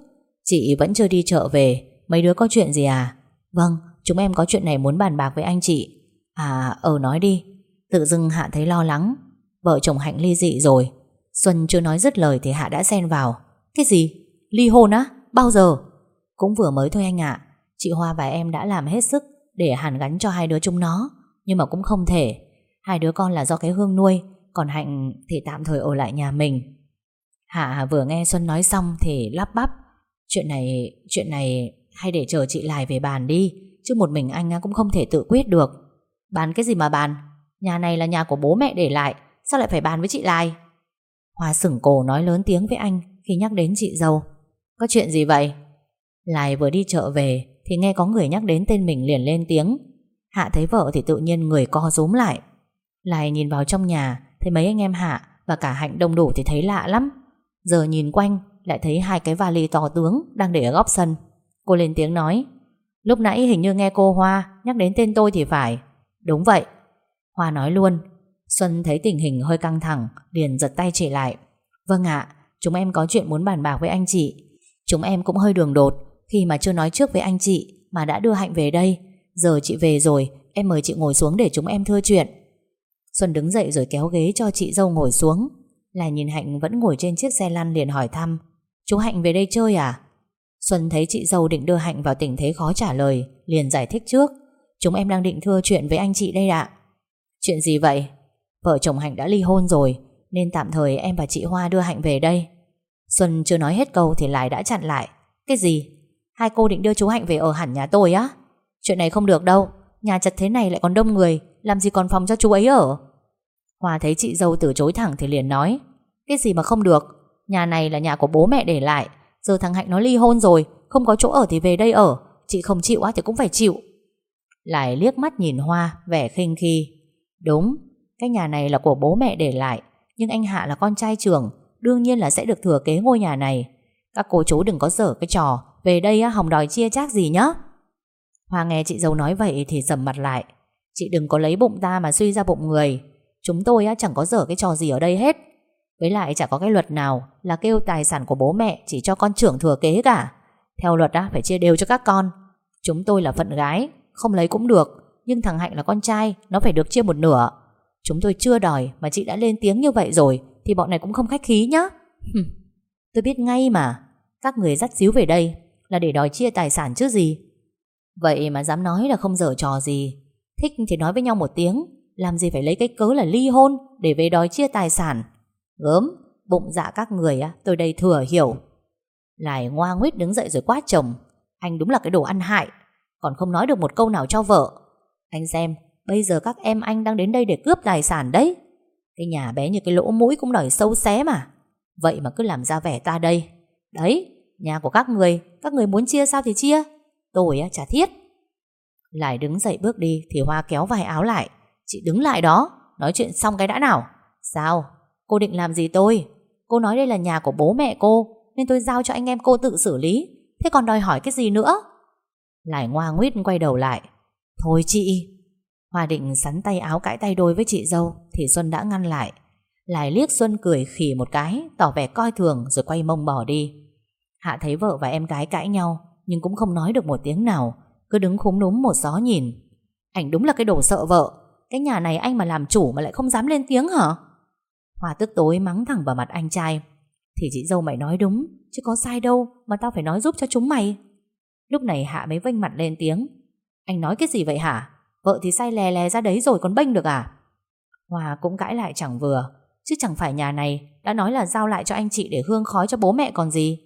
Chị vẫn chưa đi chợ về, Mấy đứa có chuyện gì à? Vâng Chúng em có chuyện này muốn bàn bạc với anh chị. À ờ nói đi. Tự dưng Hạ thấy lo lắng. Vợ chồng Hạnh ly dị rồi. Xuân chưa nói dứt lời thì Hạ đã xen vào. Cái gì? Ly hôn á? Bao giờ? Cũng vừa mới thôi anh ạ. Chị Hoa và em đã làm hết sức Để hàn gắn cho hai đứa chúng nó. Nhưng mà cũng không thể. Hai đứa con là do cái Hương nuôi. Còn Hạnh thì tạm thời ở lại nhà mình. Hạ vừa nghe Xuân nói xong Thì lắp bắp. Chuyện này, chuyện này Hay để chờ chị lại về bàn đi. Chứ một mình anh cũng không thể tự quyết được. Bàn cái gì mà bàn Nhà này là nhà của bố mẹ để lại, Sao lại phải bàn với chị Lai? Hoa sửng cổ nói lớn tiếng với anh Khi nhắc đến chị dâu. Có chuyện gì vậy? Lai vừa đi chợ về Thì nghe có người nhắc đến tên mình liền lên tiếng. Hạ thấy vợ thì tự nhiên người co rúm lại. Lai nhìn vào trong nhà, Thấy mấy anh em Hạ và cả Hạnh đông đủ thì thấy lạ lắm. Giờ nhìn quanh, Lại thấy hai cái vali to tướng Đang để ở góc sân. Cô lên tiếng nói Lúc nãy hình như nghe cô Hoa Nhắc đến tên tôi thì phải. Đúng vậy. Hoa nói luôn, Xuân thấy tình hình hơi căng thẳng, Liền giật tay chị lại. Vâng ạ, Chúng em có chuyện muốn bàn bạc với anh chị. Chúng em cũng hơi đường đột, Khi mà chưa nói trước với anh chị Mà đã đưa Hạnh về đây, Giờ chị về rồi, Em mời chị ngồi xuống để chúng em thưa chuyện. Xuân đứng dậy rồi kéo ghế cho chị dâu ngồi xuống. Là nhìn Hạnh vẫn ngồi trên chiếc xe lăn liền hỏi thăm, Chú Hạnh về đây chơi à? Xuân thấy chị dâu định đưa Hạnh vào tình thế khó trả lời, Liền giải thích trước. Chúng em đang định thưa chuyện với anh chị đây ạ. Chuyện gì vậy? Vợ chồng Hạnh đã ly hôn rồi, Nên tạm thời em và chị Hoa đưa Hạnh về đây. Xuân chưa nói hết câu Thì lại đã chặn lại. Cái gì? Hai cô định đưa chú Hạnh về ở hẳn nhà tôi á? Chuyện này không được đâu, Nhà chật thế này lại còn đông người, Làm gì còn phòng cho chú ấy ở? Hoa thấy chị dâu từ chối thẳng thì liền nói, Cái gì mà không được? Nhà này là nhà của bố mẹ để lại Giờ thằng Hạnh nó ly hôn rồi Không có chỗ ở thì về đây ở. Chị không chịu á thì cũng phải chịu. Lại liếc mắt nhìn Hoa vẻ khinh khi. Đúng Cái nhà này là của bố mẹ để lại Nhưng anh Hạ là con trai trưởng Đương nhiên là sẽ được thừa kế ngôi nhà này. Các cô chú đừng có dở cái trò Về đây á, hòng đòi chia chác gì nhá. Hoa nghe chị dâu nói vậy thì sầm mặt lại. Chị đừng có lấy bụng ta mà suy ra bụng người. Chúng tôi á, chẳng có dở cái trò gì ở đây hết. Với lại chả có cái luật nào Là kêu tài sản của bố mẹ Chỉ cho con trưởng thừa kế cả. Theo luật á, phải chia đều cho các con. Chúng tôi là phận gái Không lấy cũng được Nhưng thằng Hạnh là con trai Nó phải được chia một nửa. Chúng tôi chưa đòi mà chị đã lên tiếng như vậy rồi Thì bọn này cũng không khách khí nhá. Tôi biết ngay mà. Các người dắt díu về đây Là để đòi chia tài sản chứ gì. Vậy mà dám nói là không dở trò gì. Thích thì nói với nhau một tiếng Làm gì phải lấy cái cớ là ly hôn Để về đòi chia tài sản. Gớm, bụng dạ các người á Tôi đây thừa hiểu. Lại ngoa nguyết đứng dậy rồi quát chồng. Anh đúng là cái đồ ăn hại Còn không nói được một câu nào cho vợ. Anh xem, bây giờ các em anh đang đến đây để cướp tài sản đấy. Cái nhà bé như cái lỗ mũi cũng đòi sâu xé mà. Vậy mà cứ làm ra vẻ ta đây. Đấy, nhà của các người Các người muốn chia sao thì chia. Tôi á chả thiết. Lại đứng dậy bước đi Thì Hoa kéo vai áo lại. Chị đứng lại đó Nói chuyện xong cái đã nào. Sao? Cô định làm gì tôi? Cô nói đây là nhà của bố mẹ cô, Nên tôi giao cho anh em cô tự xử lý. Thế còn đòi hỏi cái gì nữa? Lại ngoa nguyết quay đầu lại. Thôi chị. Hoa định sắn tay áo cãi tay đôi với chị dâu, Thì Xuân đã ngăn lại. Lại liếc Xuân cười khỉ một cái, Tỏ vẻ coi thường rồi quay mông bỏ đi. Hạ thấy vợ và em gái cãi nhau, nhưng cũng không nói được một tiếng nào, Cứ đứng khúng núm một gió nhìn. Anh đúng là cái đồ sợ vợ. Cái nhà này anh mà làm chủ mà lại không dám lên tiếng hả? Hòa tức tối mắng thẳng vào mặt anh trai. Thì chị dâu mày nói đúng, Chứ có sai đâu mà tao phải nói giúp cho chúng mày. Lúc này Hạ mới vênh mặt lên tiếng. Anh nói cái gì vậy hả? Vợ thì say lè lè ra đấy rồi còn bênh được à? Hòa cũng cãi lại chẳng vừa, Chứ chẳng phải nhà này Đã nói là giao lại cho anh chị để hương khói cho bố mẹ còn gì.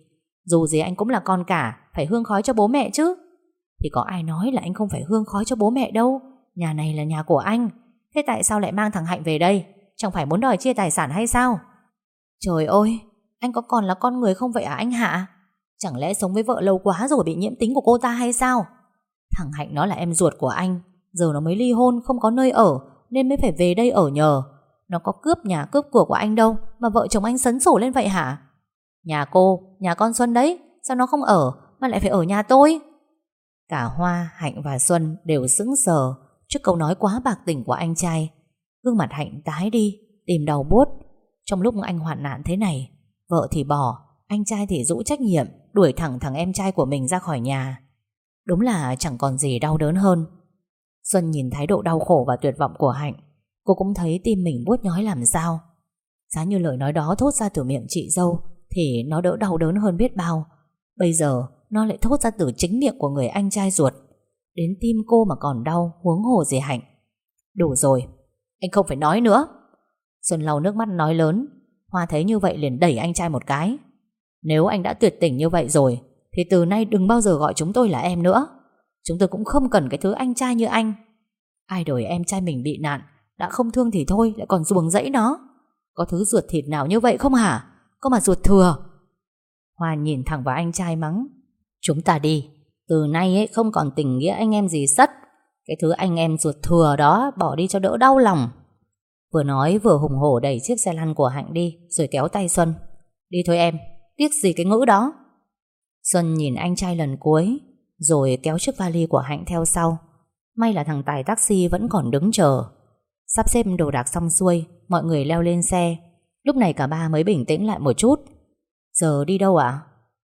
Dù gì anh cũng là con cả, phải hương khói cho bố mẹ chứ. Thì có ai nói là anh không phải hương khói cho bố mẹ đâu? Nhà này là nhà của anh. Thế tại sao lại mang thằng Hạnh về đây? Chẳng phải muốn đòi chia tài sản hay sao? Trời ơi Anh có còn là con người không vậy à anh Hạ? Chẳng lẽ sống với vợ lâu quá rồi Bị nhiễm tính của cô ta hay sao? Thằng Hạnh nó là em ruột của anh Giờ nó mới ly hôn không có nơi ở Nên mới phải về đây ở nhờ. Nó có cướp nhà cướp của của anh đâu Mà vợ chồng anh sấn sổ lên vậy hả? Nhà cô, nhà con Xuân đấy Sao nó không ở mà lại phải ở nhà tôi? Cả Hoa, Hạnh và Xuân đều sững sờ Trước câu nói quá bạc tình của anh trai. Gương mặt Hạnh tái đi Tìm đầu buốt Trong lúc anh hoạn nạn thế này Vợ thì bỏ Anh trai thì rũ trách nhiệm Đuổi thẳng thằng em trai của mình ra khỏi nhà. Đúng là chẳng còn gì đau đớn hơn. Xuân nhìn thái độ đau khổ và tuyệt vọng của Hạnh Cô cũng thấy tim mình buốt nhói làm sao. Giá như lời nói đó thốt ra từ miệng chị dâu Thì nó đỡ đau đớn hơn biết bao. Bây giờ nó lại thốt ra từ chính miệng của người anh trai ruột. Đến tim cô mà còn đau Huống hồ gì hạnh. Đủ rồi, anh không phải nói nữa. Xuân lau nước mắt nói lớn. Hoa thấy như vậy liền đẩy anh trai một cái. Nếu anh đã tuyệt tình như vậy rồi, Thì từ nay đừng bao giờ gọi chúng tôi là em nữa. Chúng tôi cũng không cần cái thứ anh trai như anh. Ai đổi em trai mình bị nạn, Đã không thương thì thôi, Lại còn ruồng rẫy nó. Có thứ ruột thịt nào như vậy không hả? Có mà ruột thừa. Hoa nhìn thẳng vào anh trai mắng. Chúng ta đi. Từ nay ấy, không còn tình nghĩa anh em gì sắt. Cái thứ anh em ruột thừa đó Bỏ đi cho đỡ đau lòng. Vừa nói vừa hùng hổ đẩy chiếc xe lăn của Hạnh đi Rồi kéo tay Xuân. Đi thôi em, tiếc gì cái ngữ đó. Xuân nhìn anh trai lần cuối Rồi kéo chiếc vali của Hạnh theo sau. May là thằng tài taxi vẫn còn đứng chờ. Sắp xếp đồ đạc xong xuôi Mọi người leo lên xe. Lúc này cả ba mới bình tĩnh lại một chút. Giờ đi đâu ạ?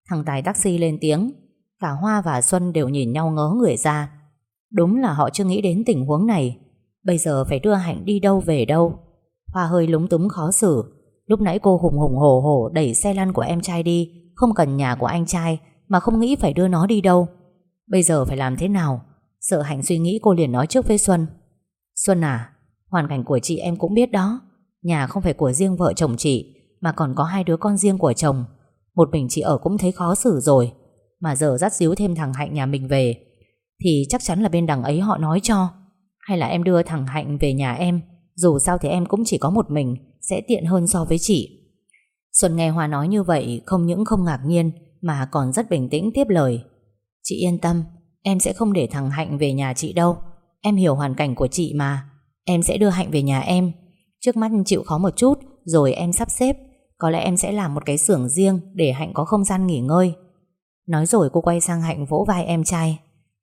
Thằng tài taxi lên tiếng. Cả Hoa và Xuân đều nhìn nhau ngớ người ra. Đúng là họ chưa nghĩ đến tình huống này. Bây giờ phải đưa Hạnh đi đâu về đâu? Hoa hơi lúng túng khó xử. Lúc nãy cô hùng hùng hổ hổ Đẩy xe lăn của em trai đi, Không cần nhà của anh trai Mà không nghĩ phải đưa nó đi đâu. Bây giờ phải làm thế nào? Sợ Hạnh suy nghĩ cô liền nói trước với Xuân. Xuân à Hoàn cảnh của chị em cũng biết đó. Nhà không phải của riêng vợ chồng chị, Mà còn có hai đứa con riêng của chồng. Một mình chị ở cũng thấy khó xử rồi. Mà giờ dắt díu thêm thằng Hạnh nhà mình về thì chắc chắn là bên đằng ấy họ nói cho. Hay là em đưa thằng Hạnh về nhà em, Dù sao thì em cũng chỉ có một mình, Sẽ tiện hơn so với chị. Xuân nghe Hoa nói như vậy, Không những không ngạc nhiên, Mà còn rất bình tĩnh tiếp lời. Chị yên tâm, Em sẽ không để thằng Hạnh về nhà chị đâu. Em hiểu hoàn cảnh của chị mà. Em sẽ đưa Hạnh về nhà em. Trước mắt chịu khó một chút, Rồi em sắp xếp. Có lẽ em sẽ làm một cái xưởng riêng Để Hạnh có không gian nghỉ ngơi. Nói rồi cô quay sang Hạnh vỗ vai em trai.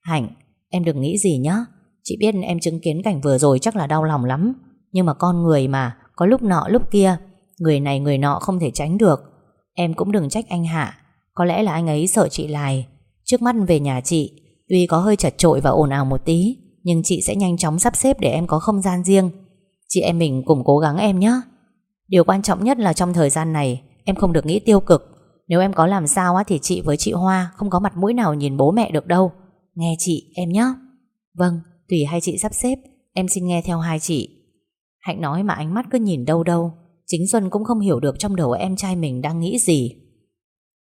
Hạnh, em đừng nghĩ gì nhá. Chị biết em chứng kiến cảnh vừa rồi chắc là đau lòng lắm. Nhưng mà con người mà Có lúc nọ lúc kia Người này người nọ không thể tránh được. Em cũng đừng trách anh Hạ Có lẽ là anh ấy sợ chị lại. Trước mắt về nhà chị Tuy có hơi chật trội và ồn ào một tí Nhưng chị sẽ nhanh chóng sắp xếp để em có không gian riêng. Chị em mình cùng cố gắng em nhé Điều quan trọng nhất là trong thời gian này Em không được nghĩ tiêu cực. Nếu em có làm sao á thì chị với chị Hoa Không có mặt mũi nào nhìn bố mẹ được đâu. Nghe chị em nhé Vâng, tùy hai chị sắp xếp. Em xin nghe theo hai chị. Hạnh nói mà ánh mắt cứ nhìn đâu đâu. Chính Xuân cũng không hiểu được trong đầu em trai mình đang nghĩ gì.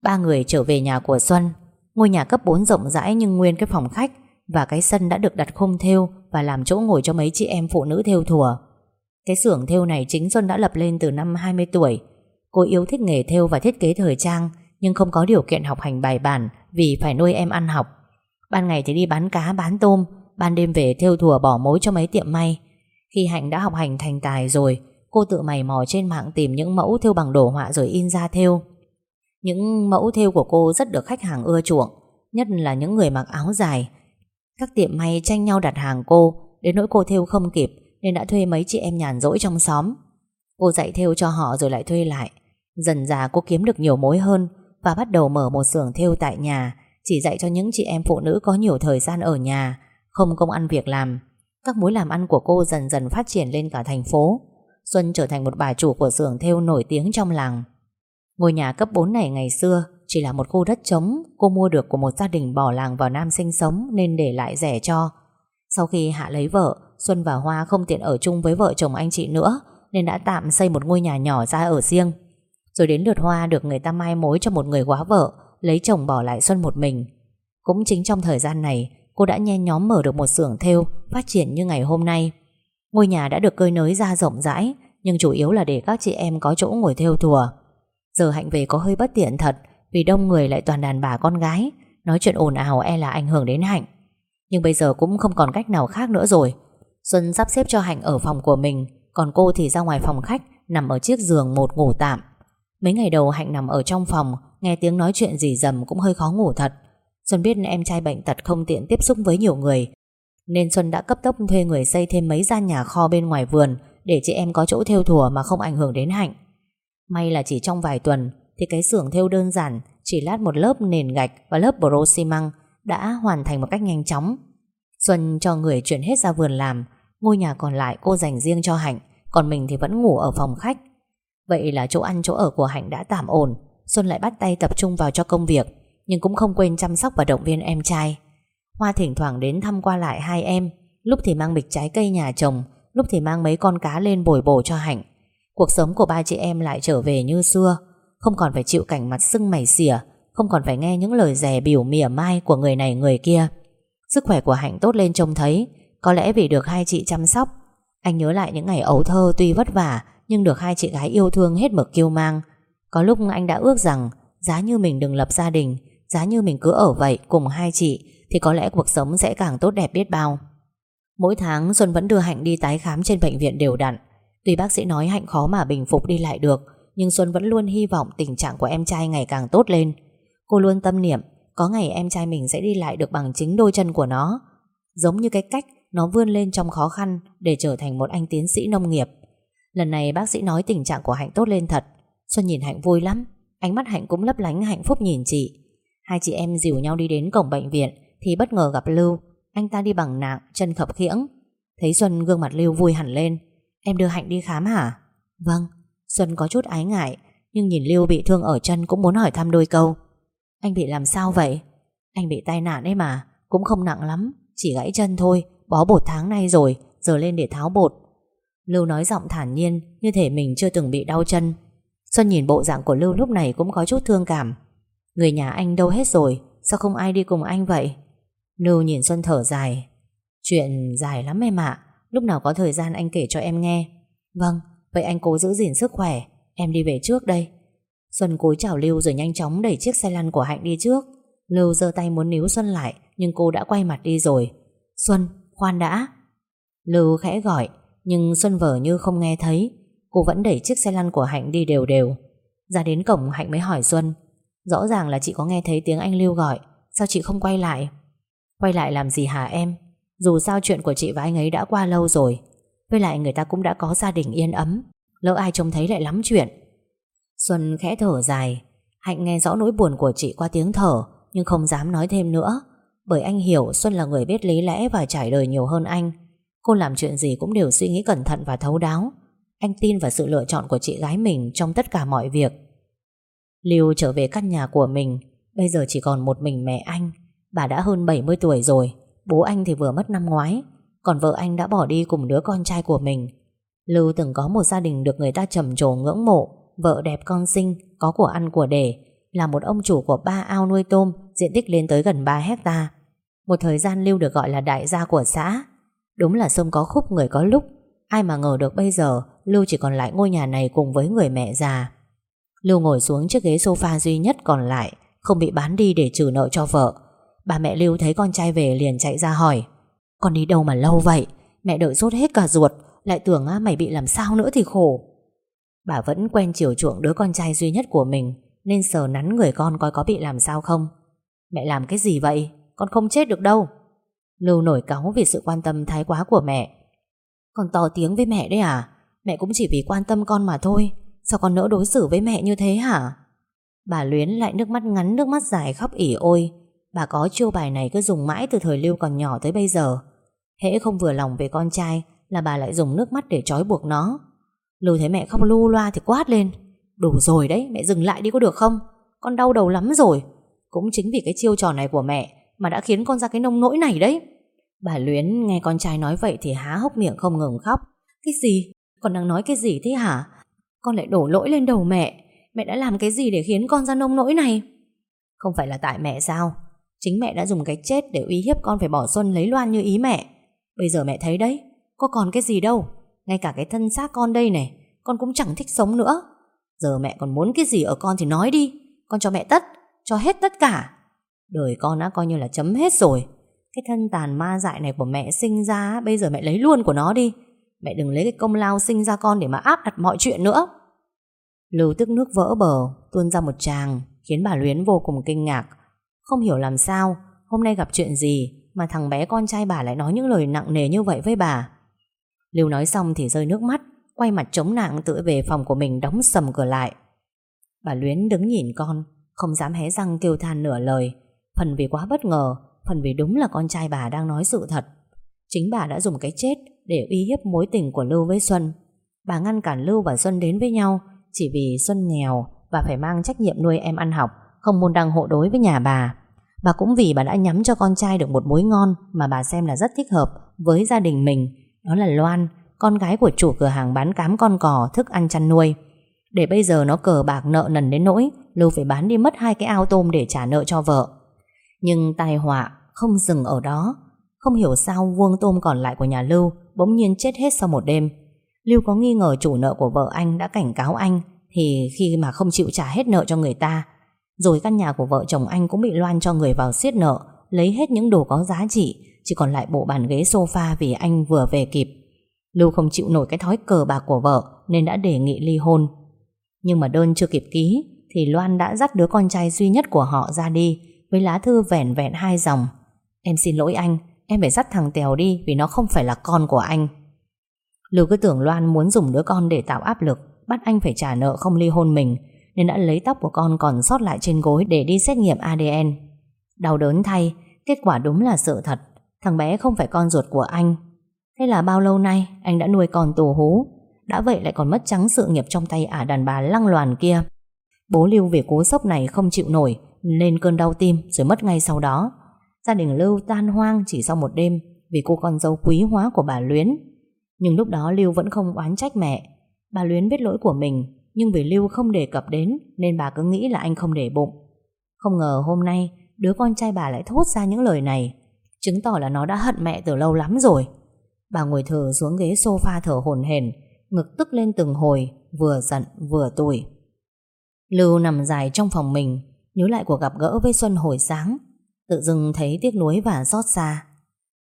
Ba người trở về nhà của Xuân. Ngôi nhà cấp 4 rộng rãi nhưng nguyên cái phòng khách Và cái sân đã được đặt khung thêu Và làm chỗ ngồi cho mấy chị em phụ nữ thêu thùa. Cái xưởng thêu này chính Xuân đã lập lên từ năm 20 tuổi. Cô yêu thích nghề thêu và thiết kế thời trang Nhưng không có điều kiện học hành bài bản Vì phải nuôi em ăn học. Ban ngày thì đi bán cá bán tôm Ban đêm về thêu thùa bỏ mối cho mấy tiệm may Khi Hạnh đã học hành thành tài rồi Cô tự mày mò trên mạng tìm những mẫu thêu bằng đồ họa rồi in ra thêu những mẫu thêu của cô rất được khách hàng ưa chuộng, nhất là những người mặc áo dài. Các tiệm may tranh nhau đặt hàng cô, đến nỗi cô thêu không kịp nên đã thuê mấy chị em nhàn rỗi trong xóm. Cô dạy thêu cho họ rồi lại thuê lại. Dần dà cô kiếm được nhiều mối hơn và bắt đầu mở một xưởng thêu tại nhà, chỉ dạy cho những chị em phụ nữ có nhiều thời gian ở nhà, không công ăn việc làm. Các mối làm ăn của cô dần dần phát triển lên cả thành phố. Xuân trở thành một bà chủ của xưởng thêu nổi tiếng trong làng. Ngôi nhà cấp 4 này ngày xưa chỉ là một khu đất trống cô mua được của một gia đình bỏ làng vào Nam sinh sống nên để lại rẻ cho. Sau khi Hạ lấy vợ, Xuân và Hoa không tiện ở chung với vợ chồng anh chị nữa nên đã tạm xây một ngôi nhà nhỏ ra ở riêng. Rồi đến lượt Hoa được người ta mai mối cho một người quá vợ, lấy chồng bỏ lại Xuân một mình. Cũng chính trong thời gian này, cô đã nhen nhóm mở được một xưởng thêu phát triển như ngày hôm nay. Ngôi nhà đã được cơi nới ra rộng rãi, nhưng chủ yếu là để các chị em có chỗ ngồi thêu thùa. Giờ Hạnh về có hơi bất tiện thật Vì đông người lại toàn đàn bà con gái Nói chuyện ồn ào e là ảnh hưởng đến Hạnh Nhưng bây giờ cũng không còn cách nào khác nữa rồi Xuân sắp xếp cho Hạnh ở phòng của mình Còn cô thì ra ngoài phòng khách Nằm ở chiếc giường một ngủ tạm Mấy ngày đầu Hạnh nằm ở trong phòng Nghe tiếng nói chuyện gì dầm cũng hơi khó ngủ thật Xuân biết em trai bệnh tật không tiện tiếp xúc với nhiều người Nên Xuân đã cấp tốc thuê người xây thêm mấy gian nhà kho bên ngoài vườn Để chị em có chỗ theo thùa mà không ảnh hưởng đến Hạnh May là chỉ trong vài tuần thì cái xưởng theo đơn giản chỉ lát một lớp nền gạch và lớp bro xi măng đã hoàn thành một cách nhanh chóng. Xuân cho người chuyển hết ra vườn làm, ngôi nhà còn lại cô dành riêng cho Hạnh, còn mình thì vẫn ngủ ở phòng khách. Vậy là chỗ ăn chỗ ở của Hạnh đã tạm ổn, Xuân lại bắt tay tập trung vào cho công việc, nhưng cũng không quên chăm sóc và động viên em trai. Hoa thỉnh thoảng đến thăm qua lại hai em, lúc thì mang bịch trái cây nhà chồng, lúc thì mang mấy con cá lên bồi bổ cho Hạnh. Cuộc sống của ba chị em lại trở về như xưa Không còn phải chịu cảnh mặt sưng mày xỉa Không còn phải nghe những lời rè biểu mỉa mai Của người này người kia Sức khỏe của Hạnh tốt lên trông thấy Có lẽ vì được hai chị chăm sóc Anh nhớ lại những ngày ấu thơ tuy vất vả nhưng được hai chị gái yêu thương hết mực kiêu mang. Có lúc anh đã ước rằng, Giá như mình đừng lập gia đình, Giá như mình cứ ở vậy cùng hai chị, Thì có lẽ cuộc sống sẽ càng tốt đẹp biết bao. Mỗi tháng, Xuân vẫn đưa Hạnh đi tái khám trên bệnh viện đều đặn. Tuy bác sĩ nói Hạnh khó mà bình phục đi lại được, Nhưng Xuân vẫn luôn hy vọng tình trạng của em trai ngày càng tốt lên. Cô luôn tâm niệm, Có ngày em trai mình sẽ đi lại được bằng chính đôi chân của nó. Giống như cái cách Nó vươn lên trong khó khăn Để trở thành một anh tiến sĩ nông nghiệp. Lần này bác sĩ nói tình trạng của Hạnh tốt lên thật. Xuân nhìn Hạnh vui lắm. Ánh mắt Hạnh cũng lấp lánh hạnh phúc nhìn chị. Hai chị em dìu nhau đi đến cổng bệnh viện Thì bất ngờ gặp Lưu. Anh ta đi bằng nạng, chân khập khiễng. Thấy Xuân gương mặt Lưu vui hẳn lên. Em đưa Hạnh đi khám hả? Vâng. Xuân có chút ái ngại Nhưng nhìn Lưu bị thương ở chân cũng muốn hỏi thăm đôi câu. Anh bị làm sao vậy? Anh bị tai nạn ấy mà Cũng không nặng lắm. Chỉ gãy chân thôi Bó bột tháng nay rồi Giờ lên để tháo bột. Lưu nói giọng thản nhiên Như thể mình chưa từng bị đau chân. Xuân nhìn bộ dạng của Lưu lúc này cũng có chút thương cảm. Người nhà anh đâu hết rồi Sao không ai đi cùng anh vậy? Lưu nhìn Xuân thở dài. Chuyện dài lắm em ạ Lúc nào có thời gian anh kể cho em nghe. Vâng, vậy anh cố giữ gìn sức khỏe Em đi về trước đây. Xuân cúi chào Lưu rồi nhanh chóng đẩy chiếc xe lăn của Hạnh đi trước. Lưu giơ tay muốn níu Xuân lại Nhưng cô đã quay mặt đi rồi. Xuân, khoan đã. Lưu khẽ gọi. Nhưng Xuân vờ như không nghe thấy, Cô vẫn đẩy chiếc xe lăn của Hạnh đi đều đều. Ra đến cổng, Hạnh mới hỏi Xuân, Rõ ràng là chị có nghe thấy tiếng anh Lưu gọi, Sao chị không quay lại? Quay lại làm gì hả em? Dù sao chuyện của chị và anh ấy đã qua lâu rồi, Với lại người ta cũng đã có gia đình yên ấm, Lỡ ai trông thấy lại lắm chuyện. Xuân khẽ thở dài. Hạnh nghe rõ nỗi buồn của chị qua tiếng thở, Nhưng không dám nói thêm nữa, Bởi anh hiểu Xuân là người biết lý lẽ Và trải đời nhiều hơn anh. Cô làm chuyện gì cũng đều suy nghĩ cẩn thận và thấu đáo. Anh tin vào sự lựa chọn của chị gái mình Trong tất cả mọi việc. Lưu trở về căn nhà của mình. Bây giờ chỉ còn một mình mẹ anh. Bà đã hơn 70 tuổi rồi. Bố anh thì vừa mất năm ngoái. Còn vợ anh đã bỏ đi cùng đứa con trai của mình. Lưu từng có một gia đình được người ta trầm trồ ngưỡng mộ. Vợ đẹp con xinh, Có của ăn của để, Là một ông chủ của ba ao nuôi tôm, Diện tích lên tới gần 3 hecta. Một thời gian Lưu được gọi là đại gia của xã. Đúng là sông có khúc người có lúc. Ai mà ngờ được bây giờ Lưu chỉ còn lại ngôi nhà này cùng với người mẹ già. Lưu ngồi xuống chiếc ghế sofa duy nhất còn lại Không bị bán đi để trừ nợ cho vợ. Bà mẹ Lưu thấy con trai về liền chạy ra hỏi Con đi đâu mà lâu vậy? Mẹ đợi rốt hết cả ruột Lại tưởng á, mày bị làm sao nữa thì khổ. Bà vẫn quen chiều chuộng đứa con trai duy nhất của mình Nên sờ nắn người con coi có bị làm sao không. Mẹ làm cái gì vậy? Con không chết được đâu. Lưu nổi cáu vì sự quan tâm thái quá của mẹ. Con to tiếng với mẹ đấy à? Mẹ cũng chỉ vì quan tâm con mà thôi. Sao con nỡ đối xử với mẹ như thế hả? Bà Luyến lại nước mắt ngắn, nước mắt dài khóc ỉ ôi. Bà có chiêu bài này cứ dùng mãi từ thời Lưu còn nhỏ tới bây giờ. Hễ không vừa lòng về con trai Là bà lại dùng nước mắt để trói buộc nó. Lưu thấy mẹ không lu loa thì quát lên. Đủ rồi đấy, mẹ dừng lại đi có được không? Con đau đầu lắm rồi. Cũng chính vì cái chiêu trò này của mẹ mà đã khiến con ra cái nông nỗi này đấy. Bà Luyến nghe con trai nói vậy Thì há hốc miệng không ngừng khóc. Cái gì? Con đang nói cái gì thế hả? Con lại đổ lỗi lên đầu mẹ. Mẹ đã làm cái gì để khiến con ra nông nỗi này? Không phải là tại mẹ sao? Chính mẹ đã dùng cái chết để uy hiếp con phải bỏ Xuân lấy Loan như ý mẹ. Bây giờ mẹ thấy đấy, Có còn cái gì đâu. Ngay cả cái thân xác con đây này, Con cũng chẳng thích sống nữa. Giờ mẹ còn muốn cái gì ở con thì nói đi. Con cho mẹ tất, Cho hết tất cả. Đời con đã coi như là chấm hết rồi. Cái thân tàn ma dại này của mẹ sinh ra Bây giờ mẹ lấy luôn của nó đi. Mẹ đừng lấy cái công lao sinh ra con để mà áp đặt mọi chuyện nữa. Lưu tức nước vỡ bờ, Tuôn ra một tràng, Khiến bà Luyến vô cùng kinh ngạc. Không hiểu làm sao, Hôm nay gặp chuyện gì Mà thằng bé con trai bà lại nói những lời nặng nề như vậy với bà. Lưu nói xong thì rơi nước mắt, Quay mặt chống nặng tự về phòng của mình Đóng sầm cửa lại. Bà Luyến đứng nhìn con, Không dám hé răng kêu than nửa lời. Phần vì quá bất ngờ, Phần vì đúng là con trai bà đang nói sự thật. Chính bà đã dùng cái chết Để uy hiếp mối tình của Lưu với Xuân. Bà ngăn cản Lưu và Xuân đến với nhau, Chỉ vì Xuân nghèo Và phải mang trách nhiệm nuôi em ăn học, Không môn đăng hộ đối với nhà bà. Bà cũng vì bà đã nhắm cho con trai được một mối ngon Mà bà xem là rất thích hợp Với gia đình mình. Đó là Loan, Con gái của chủ cửa hàng bán cám con cò Thức ăn chăn nuôi. Để bây giờ nó cờ bạc nợ nần đến nỗi, Lưu phải bán đi mất hai cái ao tôm để trả nợ cho vợ. Nhưng tai họa không dừng ở đó Không hiểu sao vuông tôm còn lại của nhà Lưu Bỗng nhiên chết hết sau một đêm Lưu có nghi ngờ chủ nợ của vợ anh đã cảnh cáo anh thì khi mà không chịu trả hết nợ cho người ta, rồi căn nhà của vợ chồng anh cũng bị Loan cho người vào siết nợ, lấy hết những đồ có giá trị, chỉ còn lại bộ bàn ghế sofa vì anh vừa về kịp. Lưu không chịu nổi cái thói cờ bạc của vợ nên đã đề nghị ly hôn. Nhưng mà đơn chưa kịp ký thì Loan đã dắt đứa con trai duy nhất của họ ra đi với lá thư vẻn vẹn hai dòng. Em xin lỗi anh, em phải dắt thằng Tèo đi vì nó không phải là con của anh. Lưu cứ tưởng Loan muốn dùng đứa con để tạo áp lực bắt anh phải trả nợ không ly hôn mình nên đã lấy tóc của con còn sót lại trên gối để đi xét nghiệm ADN. Đau đớn thay, kết quả đúng là sự thật. Thằng bé không phải con ruột của anh. Thế là bao lâu nay anh đã nuôi con tù hú đã vậy lại còn mất trắng sự nghiệp trong tay ả đàn bà lăng loàn kia. Bố Lưu về cú sốc này không chịu nổi nên cơn đau tim rồi mất ngay sau đó. Gia đình Lưu tan hoang chỉ sau một đêm vì cô con dâu quý hóa của bà Luyến. Nhưng lúc đó Lưu vẫn không oán trách mẹ. Bà Luyến biết lỗi của mình nhưng vì Lưu không đề cập đến nên bà cứ nghĩ là anh không để bụng. Không ngờ hôm nay đứa con trai bà lại thốt ra những lời này chứng tỏ là nó đã hận mẹ từ lâu lắm rồi. Bà ngồi thở xuống ghế sofa thở hổn hển ngực tức lên từng hồi, vừa giận vừa tủi. Lưu nằm dài trong phòng mình, nhớ lại cuộc gặp gỡ với Xuân hồi sáng, tự dưng thấy tiếc nuối và xót xa.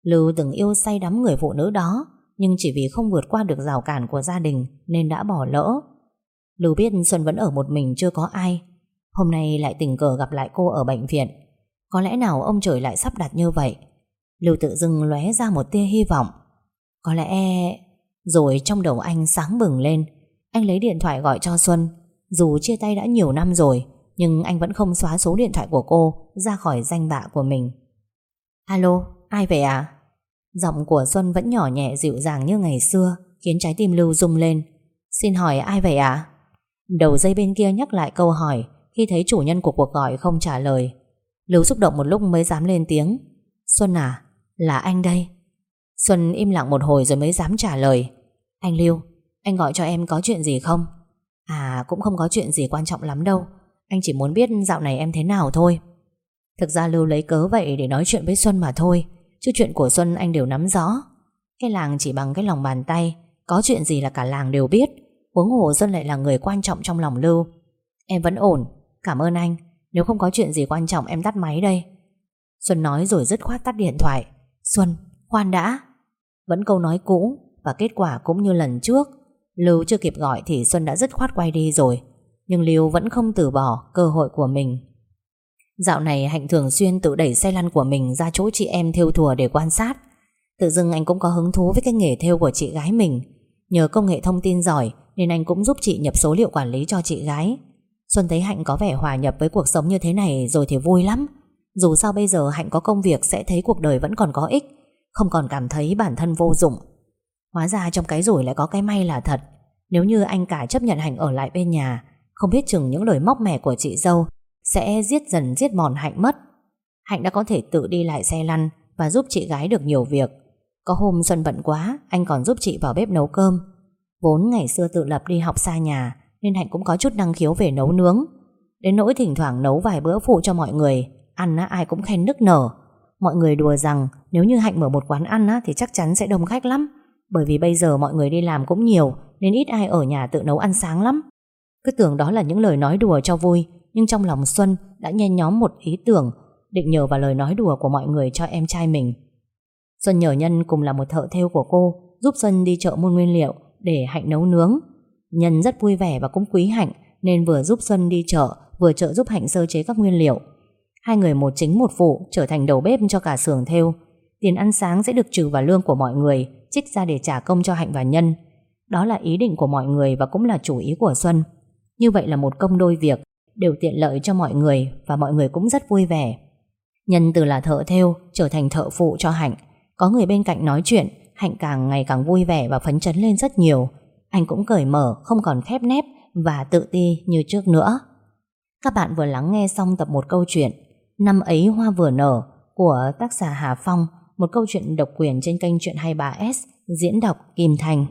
Lưu từng yêu say đắm người phụ nữ đó, nhưng chỉ vì không vượt qua được rào cản của gia đình nên đã bỏ lỡ. Lưu biết Xuân vẫn ở một mình chưa có ai. Hôm nay lại tình cờ gặp lại cô ở bệnh viện. Có lẽ nào ông trời lại sắp đặt như vậy? Lưu tự dưng lóe ra một tia hy vọng. Có lẽ rồi trong đầu anh sáng bừng lên Anh lấy điện thoại gọi cho Xuân Dù chia tay đã nhiều năm rồi nhưng anh vẫn không xóa số điện thoại của cô Ra khỏi danh bạ của mình. Alo, ai về à? Giọng của Xuân vẫn nhỏ nhẹ dịu dàng như ngày xưa Khiến trái tim Lưu rung lên. Xin hỏi ai vậy à? Đầu dây bên kia nhắc lại câu hỏi Khi thấy chủ nhân của cuộc gọi không trả lời. Lưu xúc động một lúc mới dám lên tiếng. Xuân à, là anh đây. Xuân im lặng một hồi rồi mới dám trả lời. Anh Lưu, anh gọi cho em có chuyện gì không? À cũng không có chuyện gì quan trọng lắm đâu. Anh chỉ muốn biết dạo này em thế nào thôi. Thực ra Lưu lấy cớ vậy để nói chuyện với Xuân mà thôi Chứ chuyện của Xuân anh đều nắm rõ. Cái làng chỉ bằng cái lòng bàn tay Có chuyện gì là cả làng đều biết Huống hồ Xuân lại là người quan trọng trong lòng Lưu. Em vẫn ổn Cảm ơn anh Nếu không có chuyện gì quan trọng em tắt máy đây. Xuân nói rồi dứt khoát tắt điện thoại. Xuân, khoan đã. Vẫn câu nói cũ và kết quả cũng như lần trước. Lưu chưa kịp gọi thì Xuân đã dứt khoát quay đi rồi. Nhưng Lưu vẫn không từ bỏ cơ hội của mình. Dạo này Hạnh thường xuyên tự đẩy xe lăn của mình ra chỗ chị em theo thùa để quan sát. Tự dưng anh cũng có hứng thú với cái nghề theo của chị gái mình. Nhờ công nghệ thông tin giỏi Nên anh cũng giúp chị nhập số liệu quản lý cho chị gái. Xuân thấy Hạnh có vẻ hòa nhập với cuộc sống như thế này rồi thì vui lắm. Dù sao bây giờ Hạnh có công việc sẽ thấy cuộc đời vẫn còn có ích, Không còn cảm thấy bản thân vô dụng. Hóa ra trong cái rủi lại có cái may là thật. Nếu như anh cả chấp nhận Hạnh ở lại bên nhà không biết chừng những lời móc mẻ của chị dâu Sẽ giết dần giết mòn Hạnh mất. Hạnh đã có thể tự đi lại xe lăn Và giúp chị gái được nhiều việc. Có hôm Xuân bận quá, Anh còn giúp chị vào bếp nấu cơm. Vốn ngày xưa tự lập đi học xa nhà, Nên Hạnh cũng có chút năng khiếu về nấu nướng. Đến nỗi thỉnh thoảng nấu vài bữa phụ cho mọi người, Ăn ai cũng khen nức nở. Mọi người đùa rằng nếu như Hạnh mở một quán ăn thì chắc chắn sẽ đông khách lắm. Bởi vì bây giờ mọi người đi làm cũng nhiều, Nên ít ai ở nhà tự nấu ăn sáng lắm. Cứ tưởng đó là những lời nói đùa cho vui, Nhưng trong lòng Xuân đã nhen nhóm một ý tưởng, Định nhờ vào lời nói đùa của mọi người cho em trai mình Xuân nhờ Nhân cùng là một thợ thêu của cô, Giúp Xuân đi chợ mua nguyên liệu Để Hạnh nấu nướng Nhân rất vui vẻ và cũng quý Hạnh, Nên vừa giúp Xuân đi chợ, Vừa trợ giúp Hạnh sơ chế các nguyên liệu Hai người một chính một phụ, trở thành đầu bếp cho cả xưởng thêu Tiền ăn sáng sẽ được trừ vào lương của mọi người, trích ra để trả công cho Hạnh và Nhân. Đó là ý định của mọi người và cũng là chủ ý của Xuân. Như vậy là một công đôi việc, đều tiện lợi cho mọi người và mọi người cũng rất vui vẻ. Nhân từ là thợ thêu trở thành thợ phụ cho Hạnh. Có người bên cạnh nói chuyện, Hạnh càng ngày càng vui vẻ và phấn chấn lên rất nhiều. Anh cũng cởi mở, không còn khép nép và tự ti như trước nữa. Các bạn vừa lắng nghe xong tập một câu chuyện Năm ấy hoa vừa nở của tác giả Hà Phong một câu chuyện độc quyền trên kênh Chuyện 23S diễn đọc Kim Thành.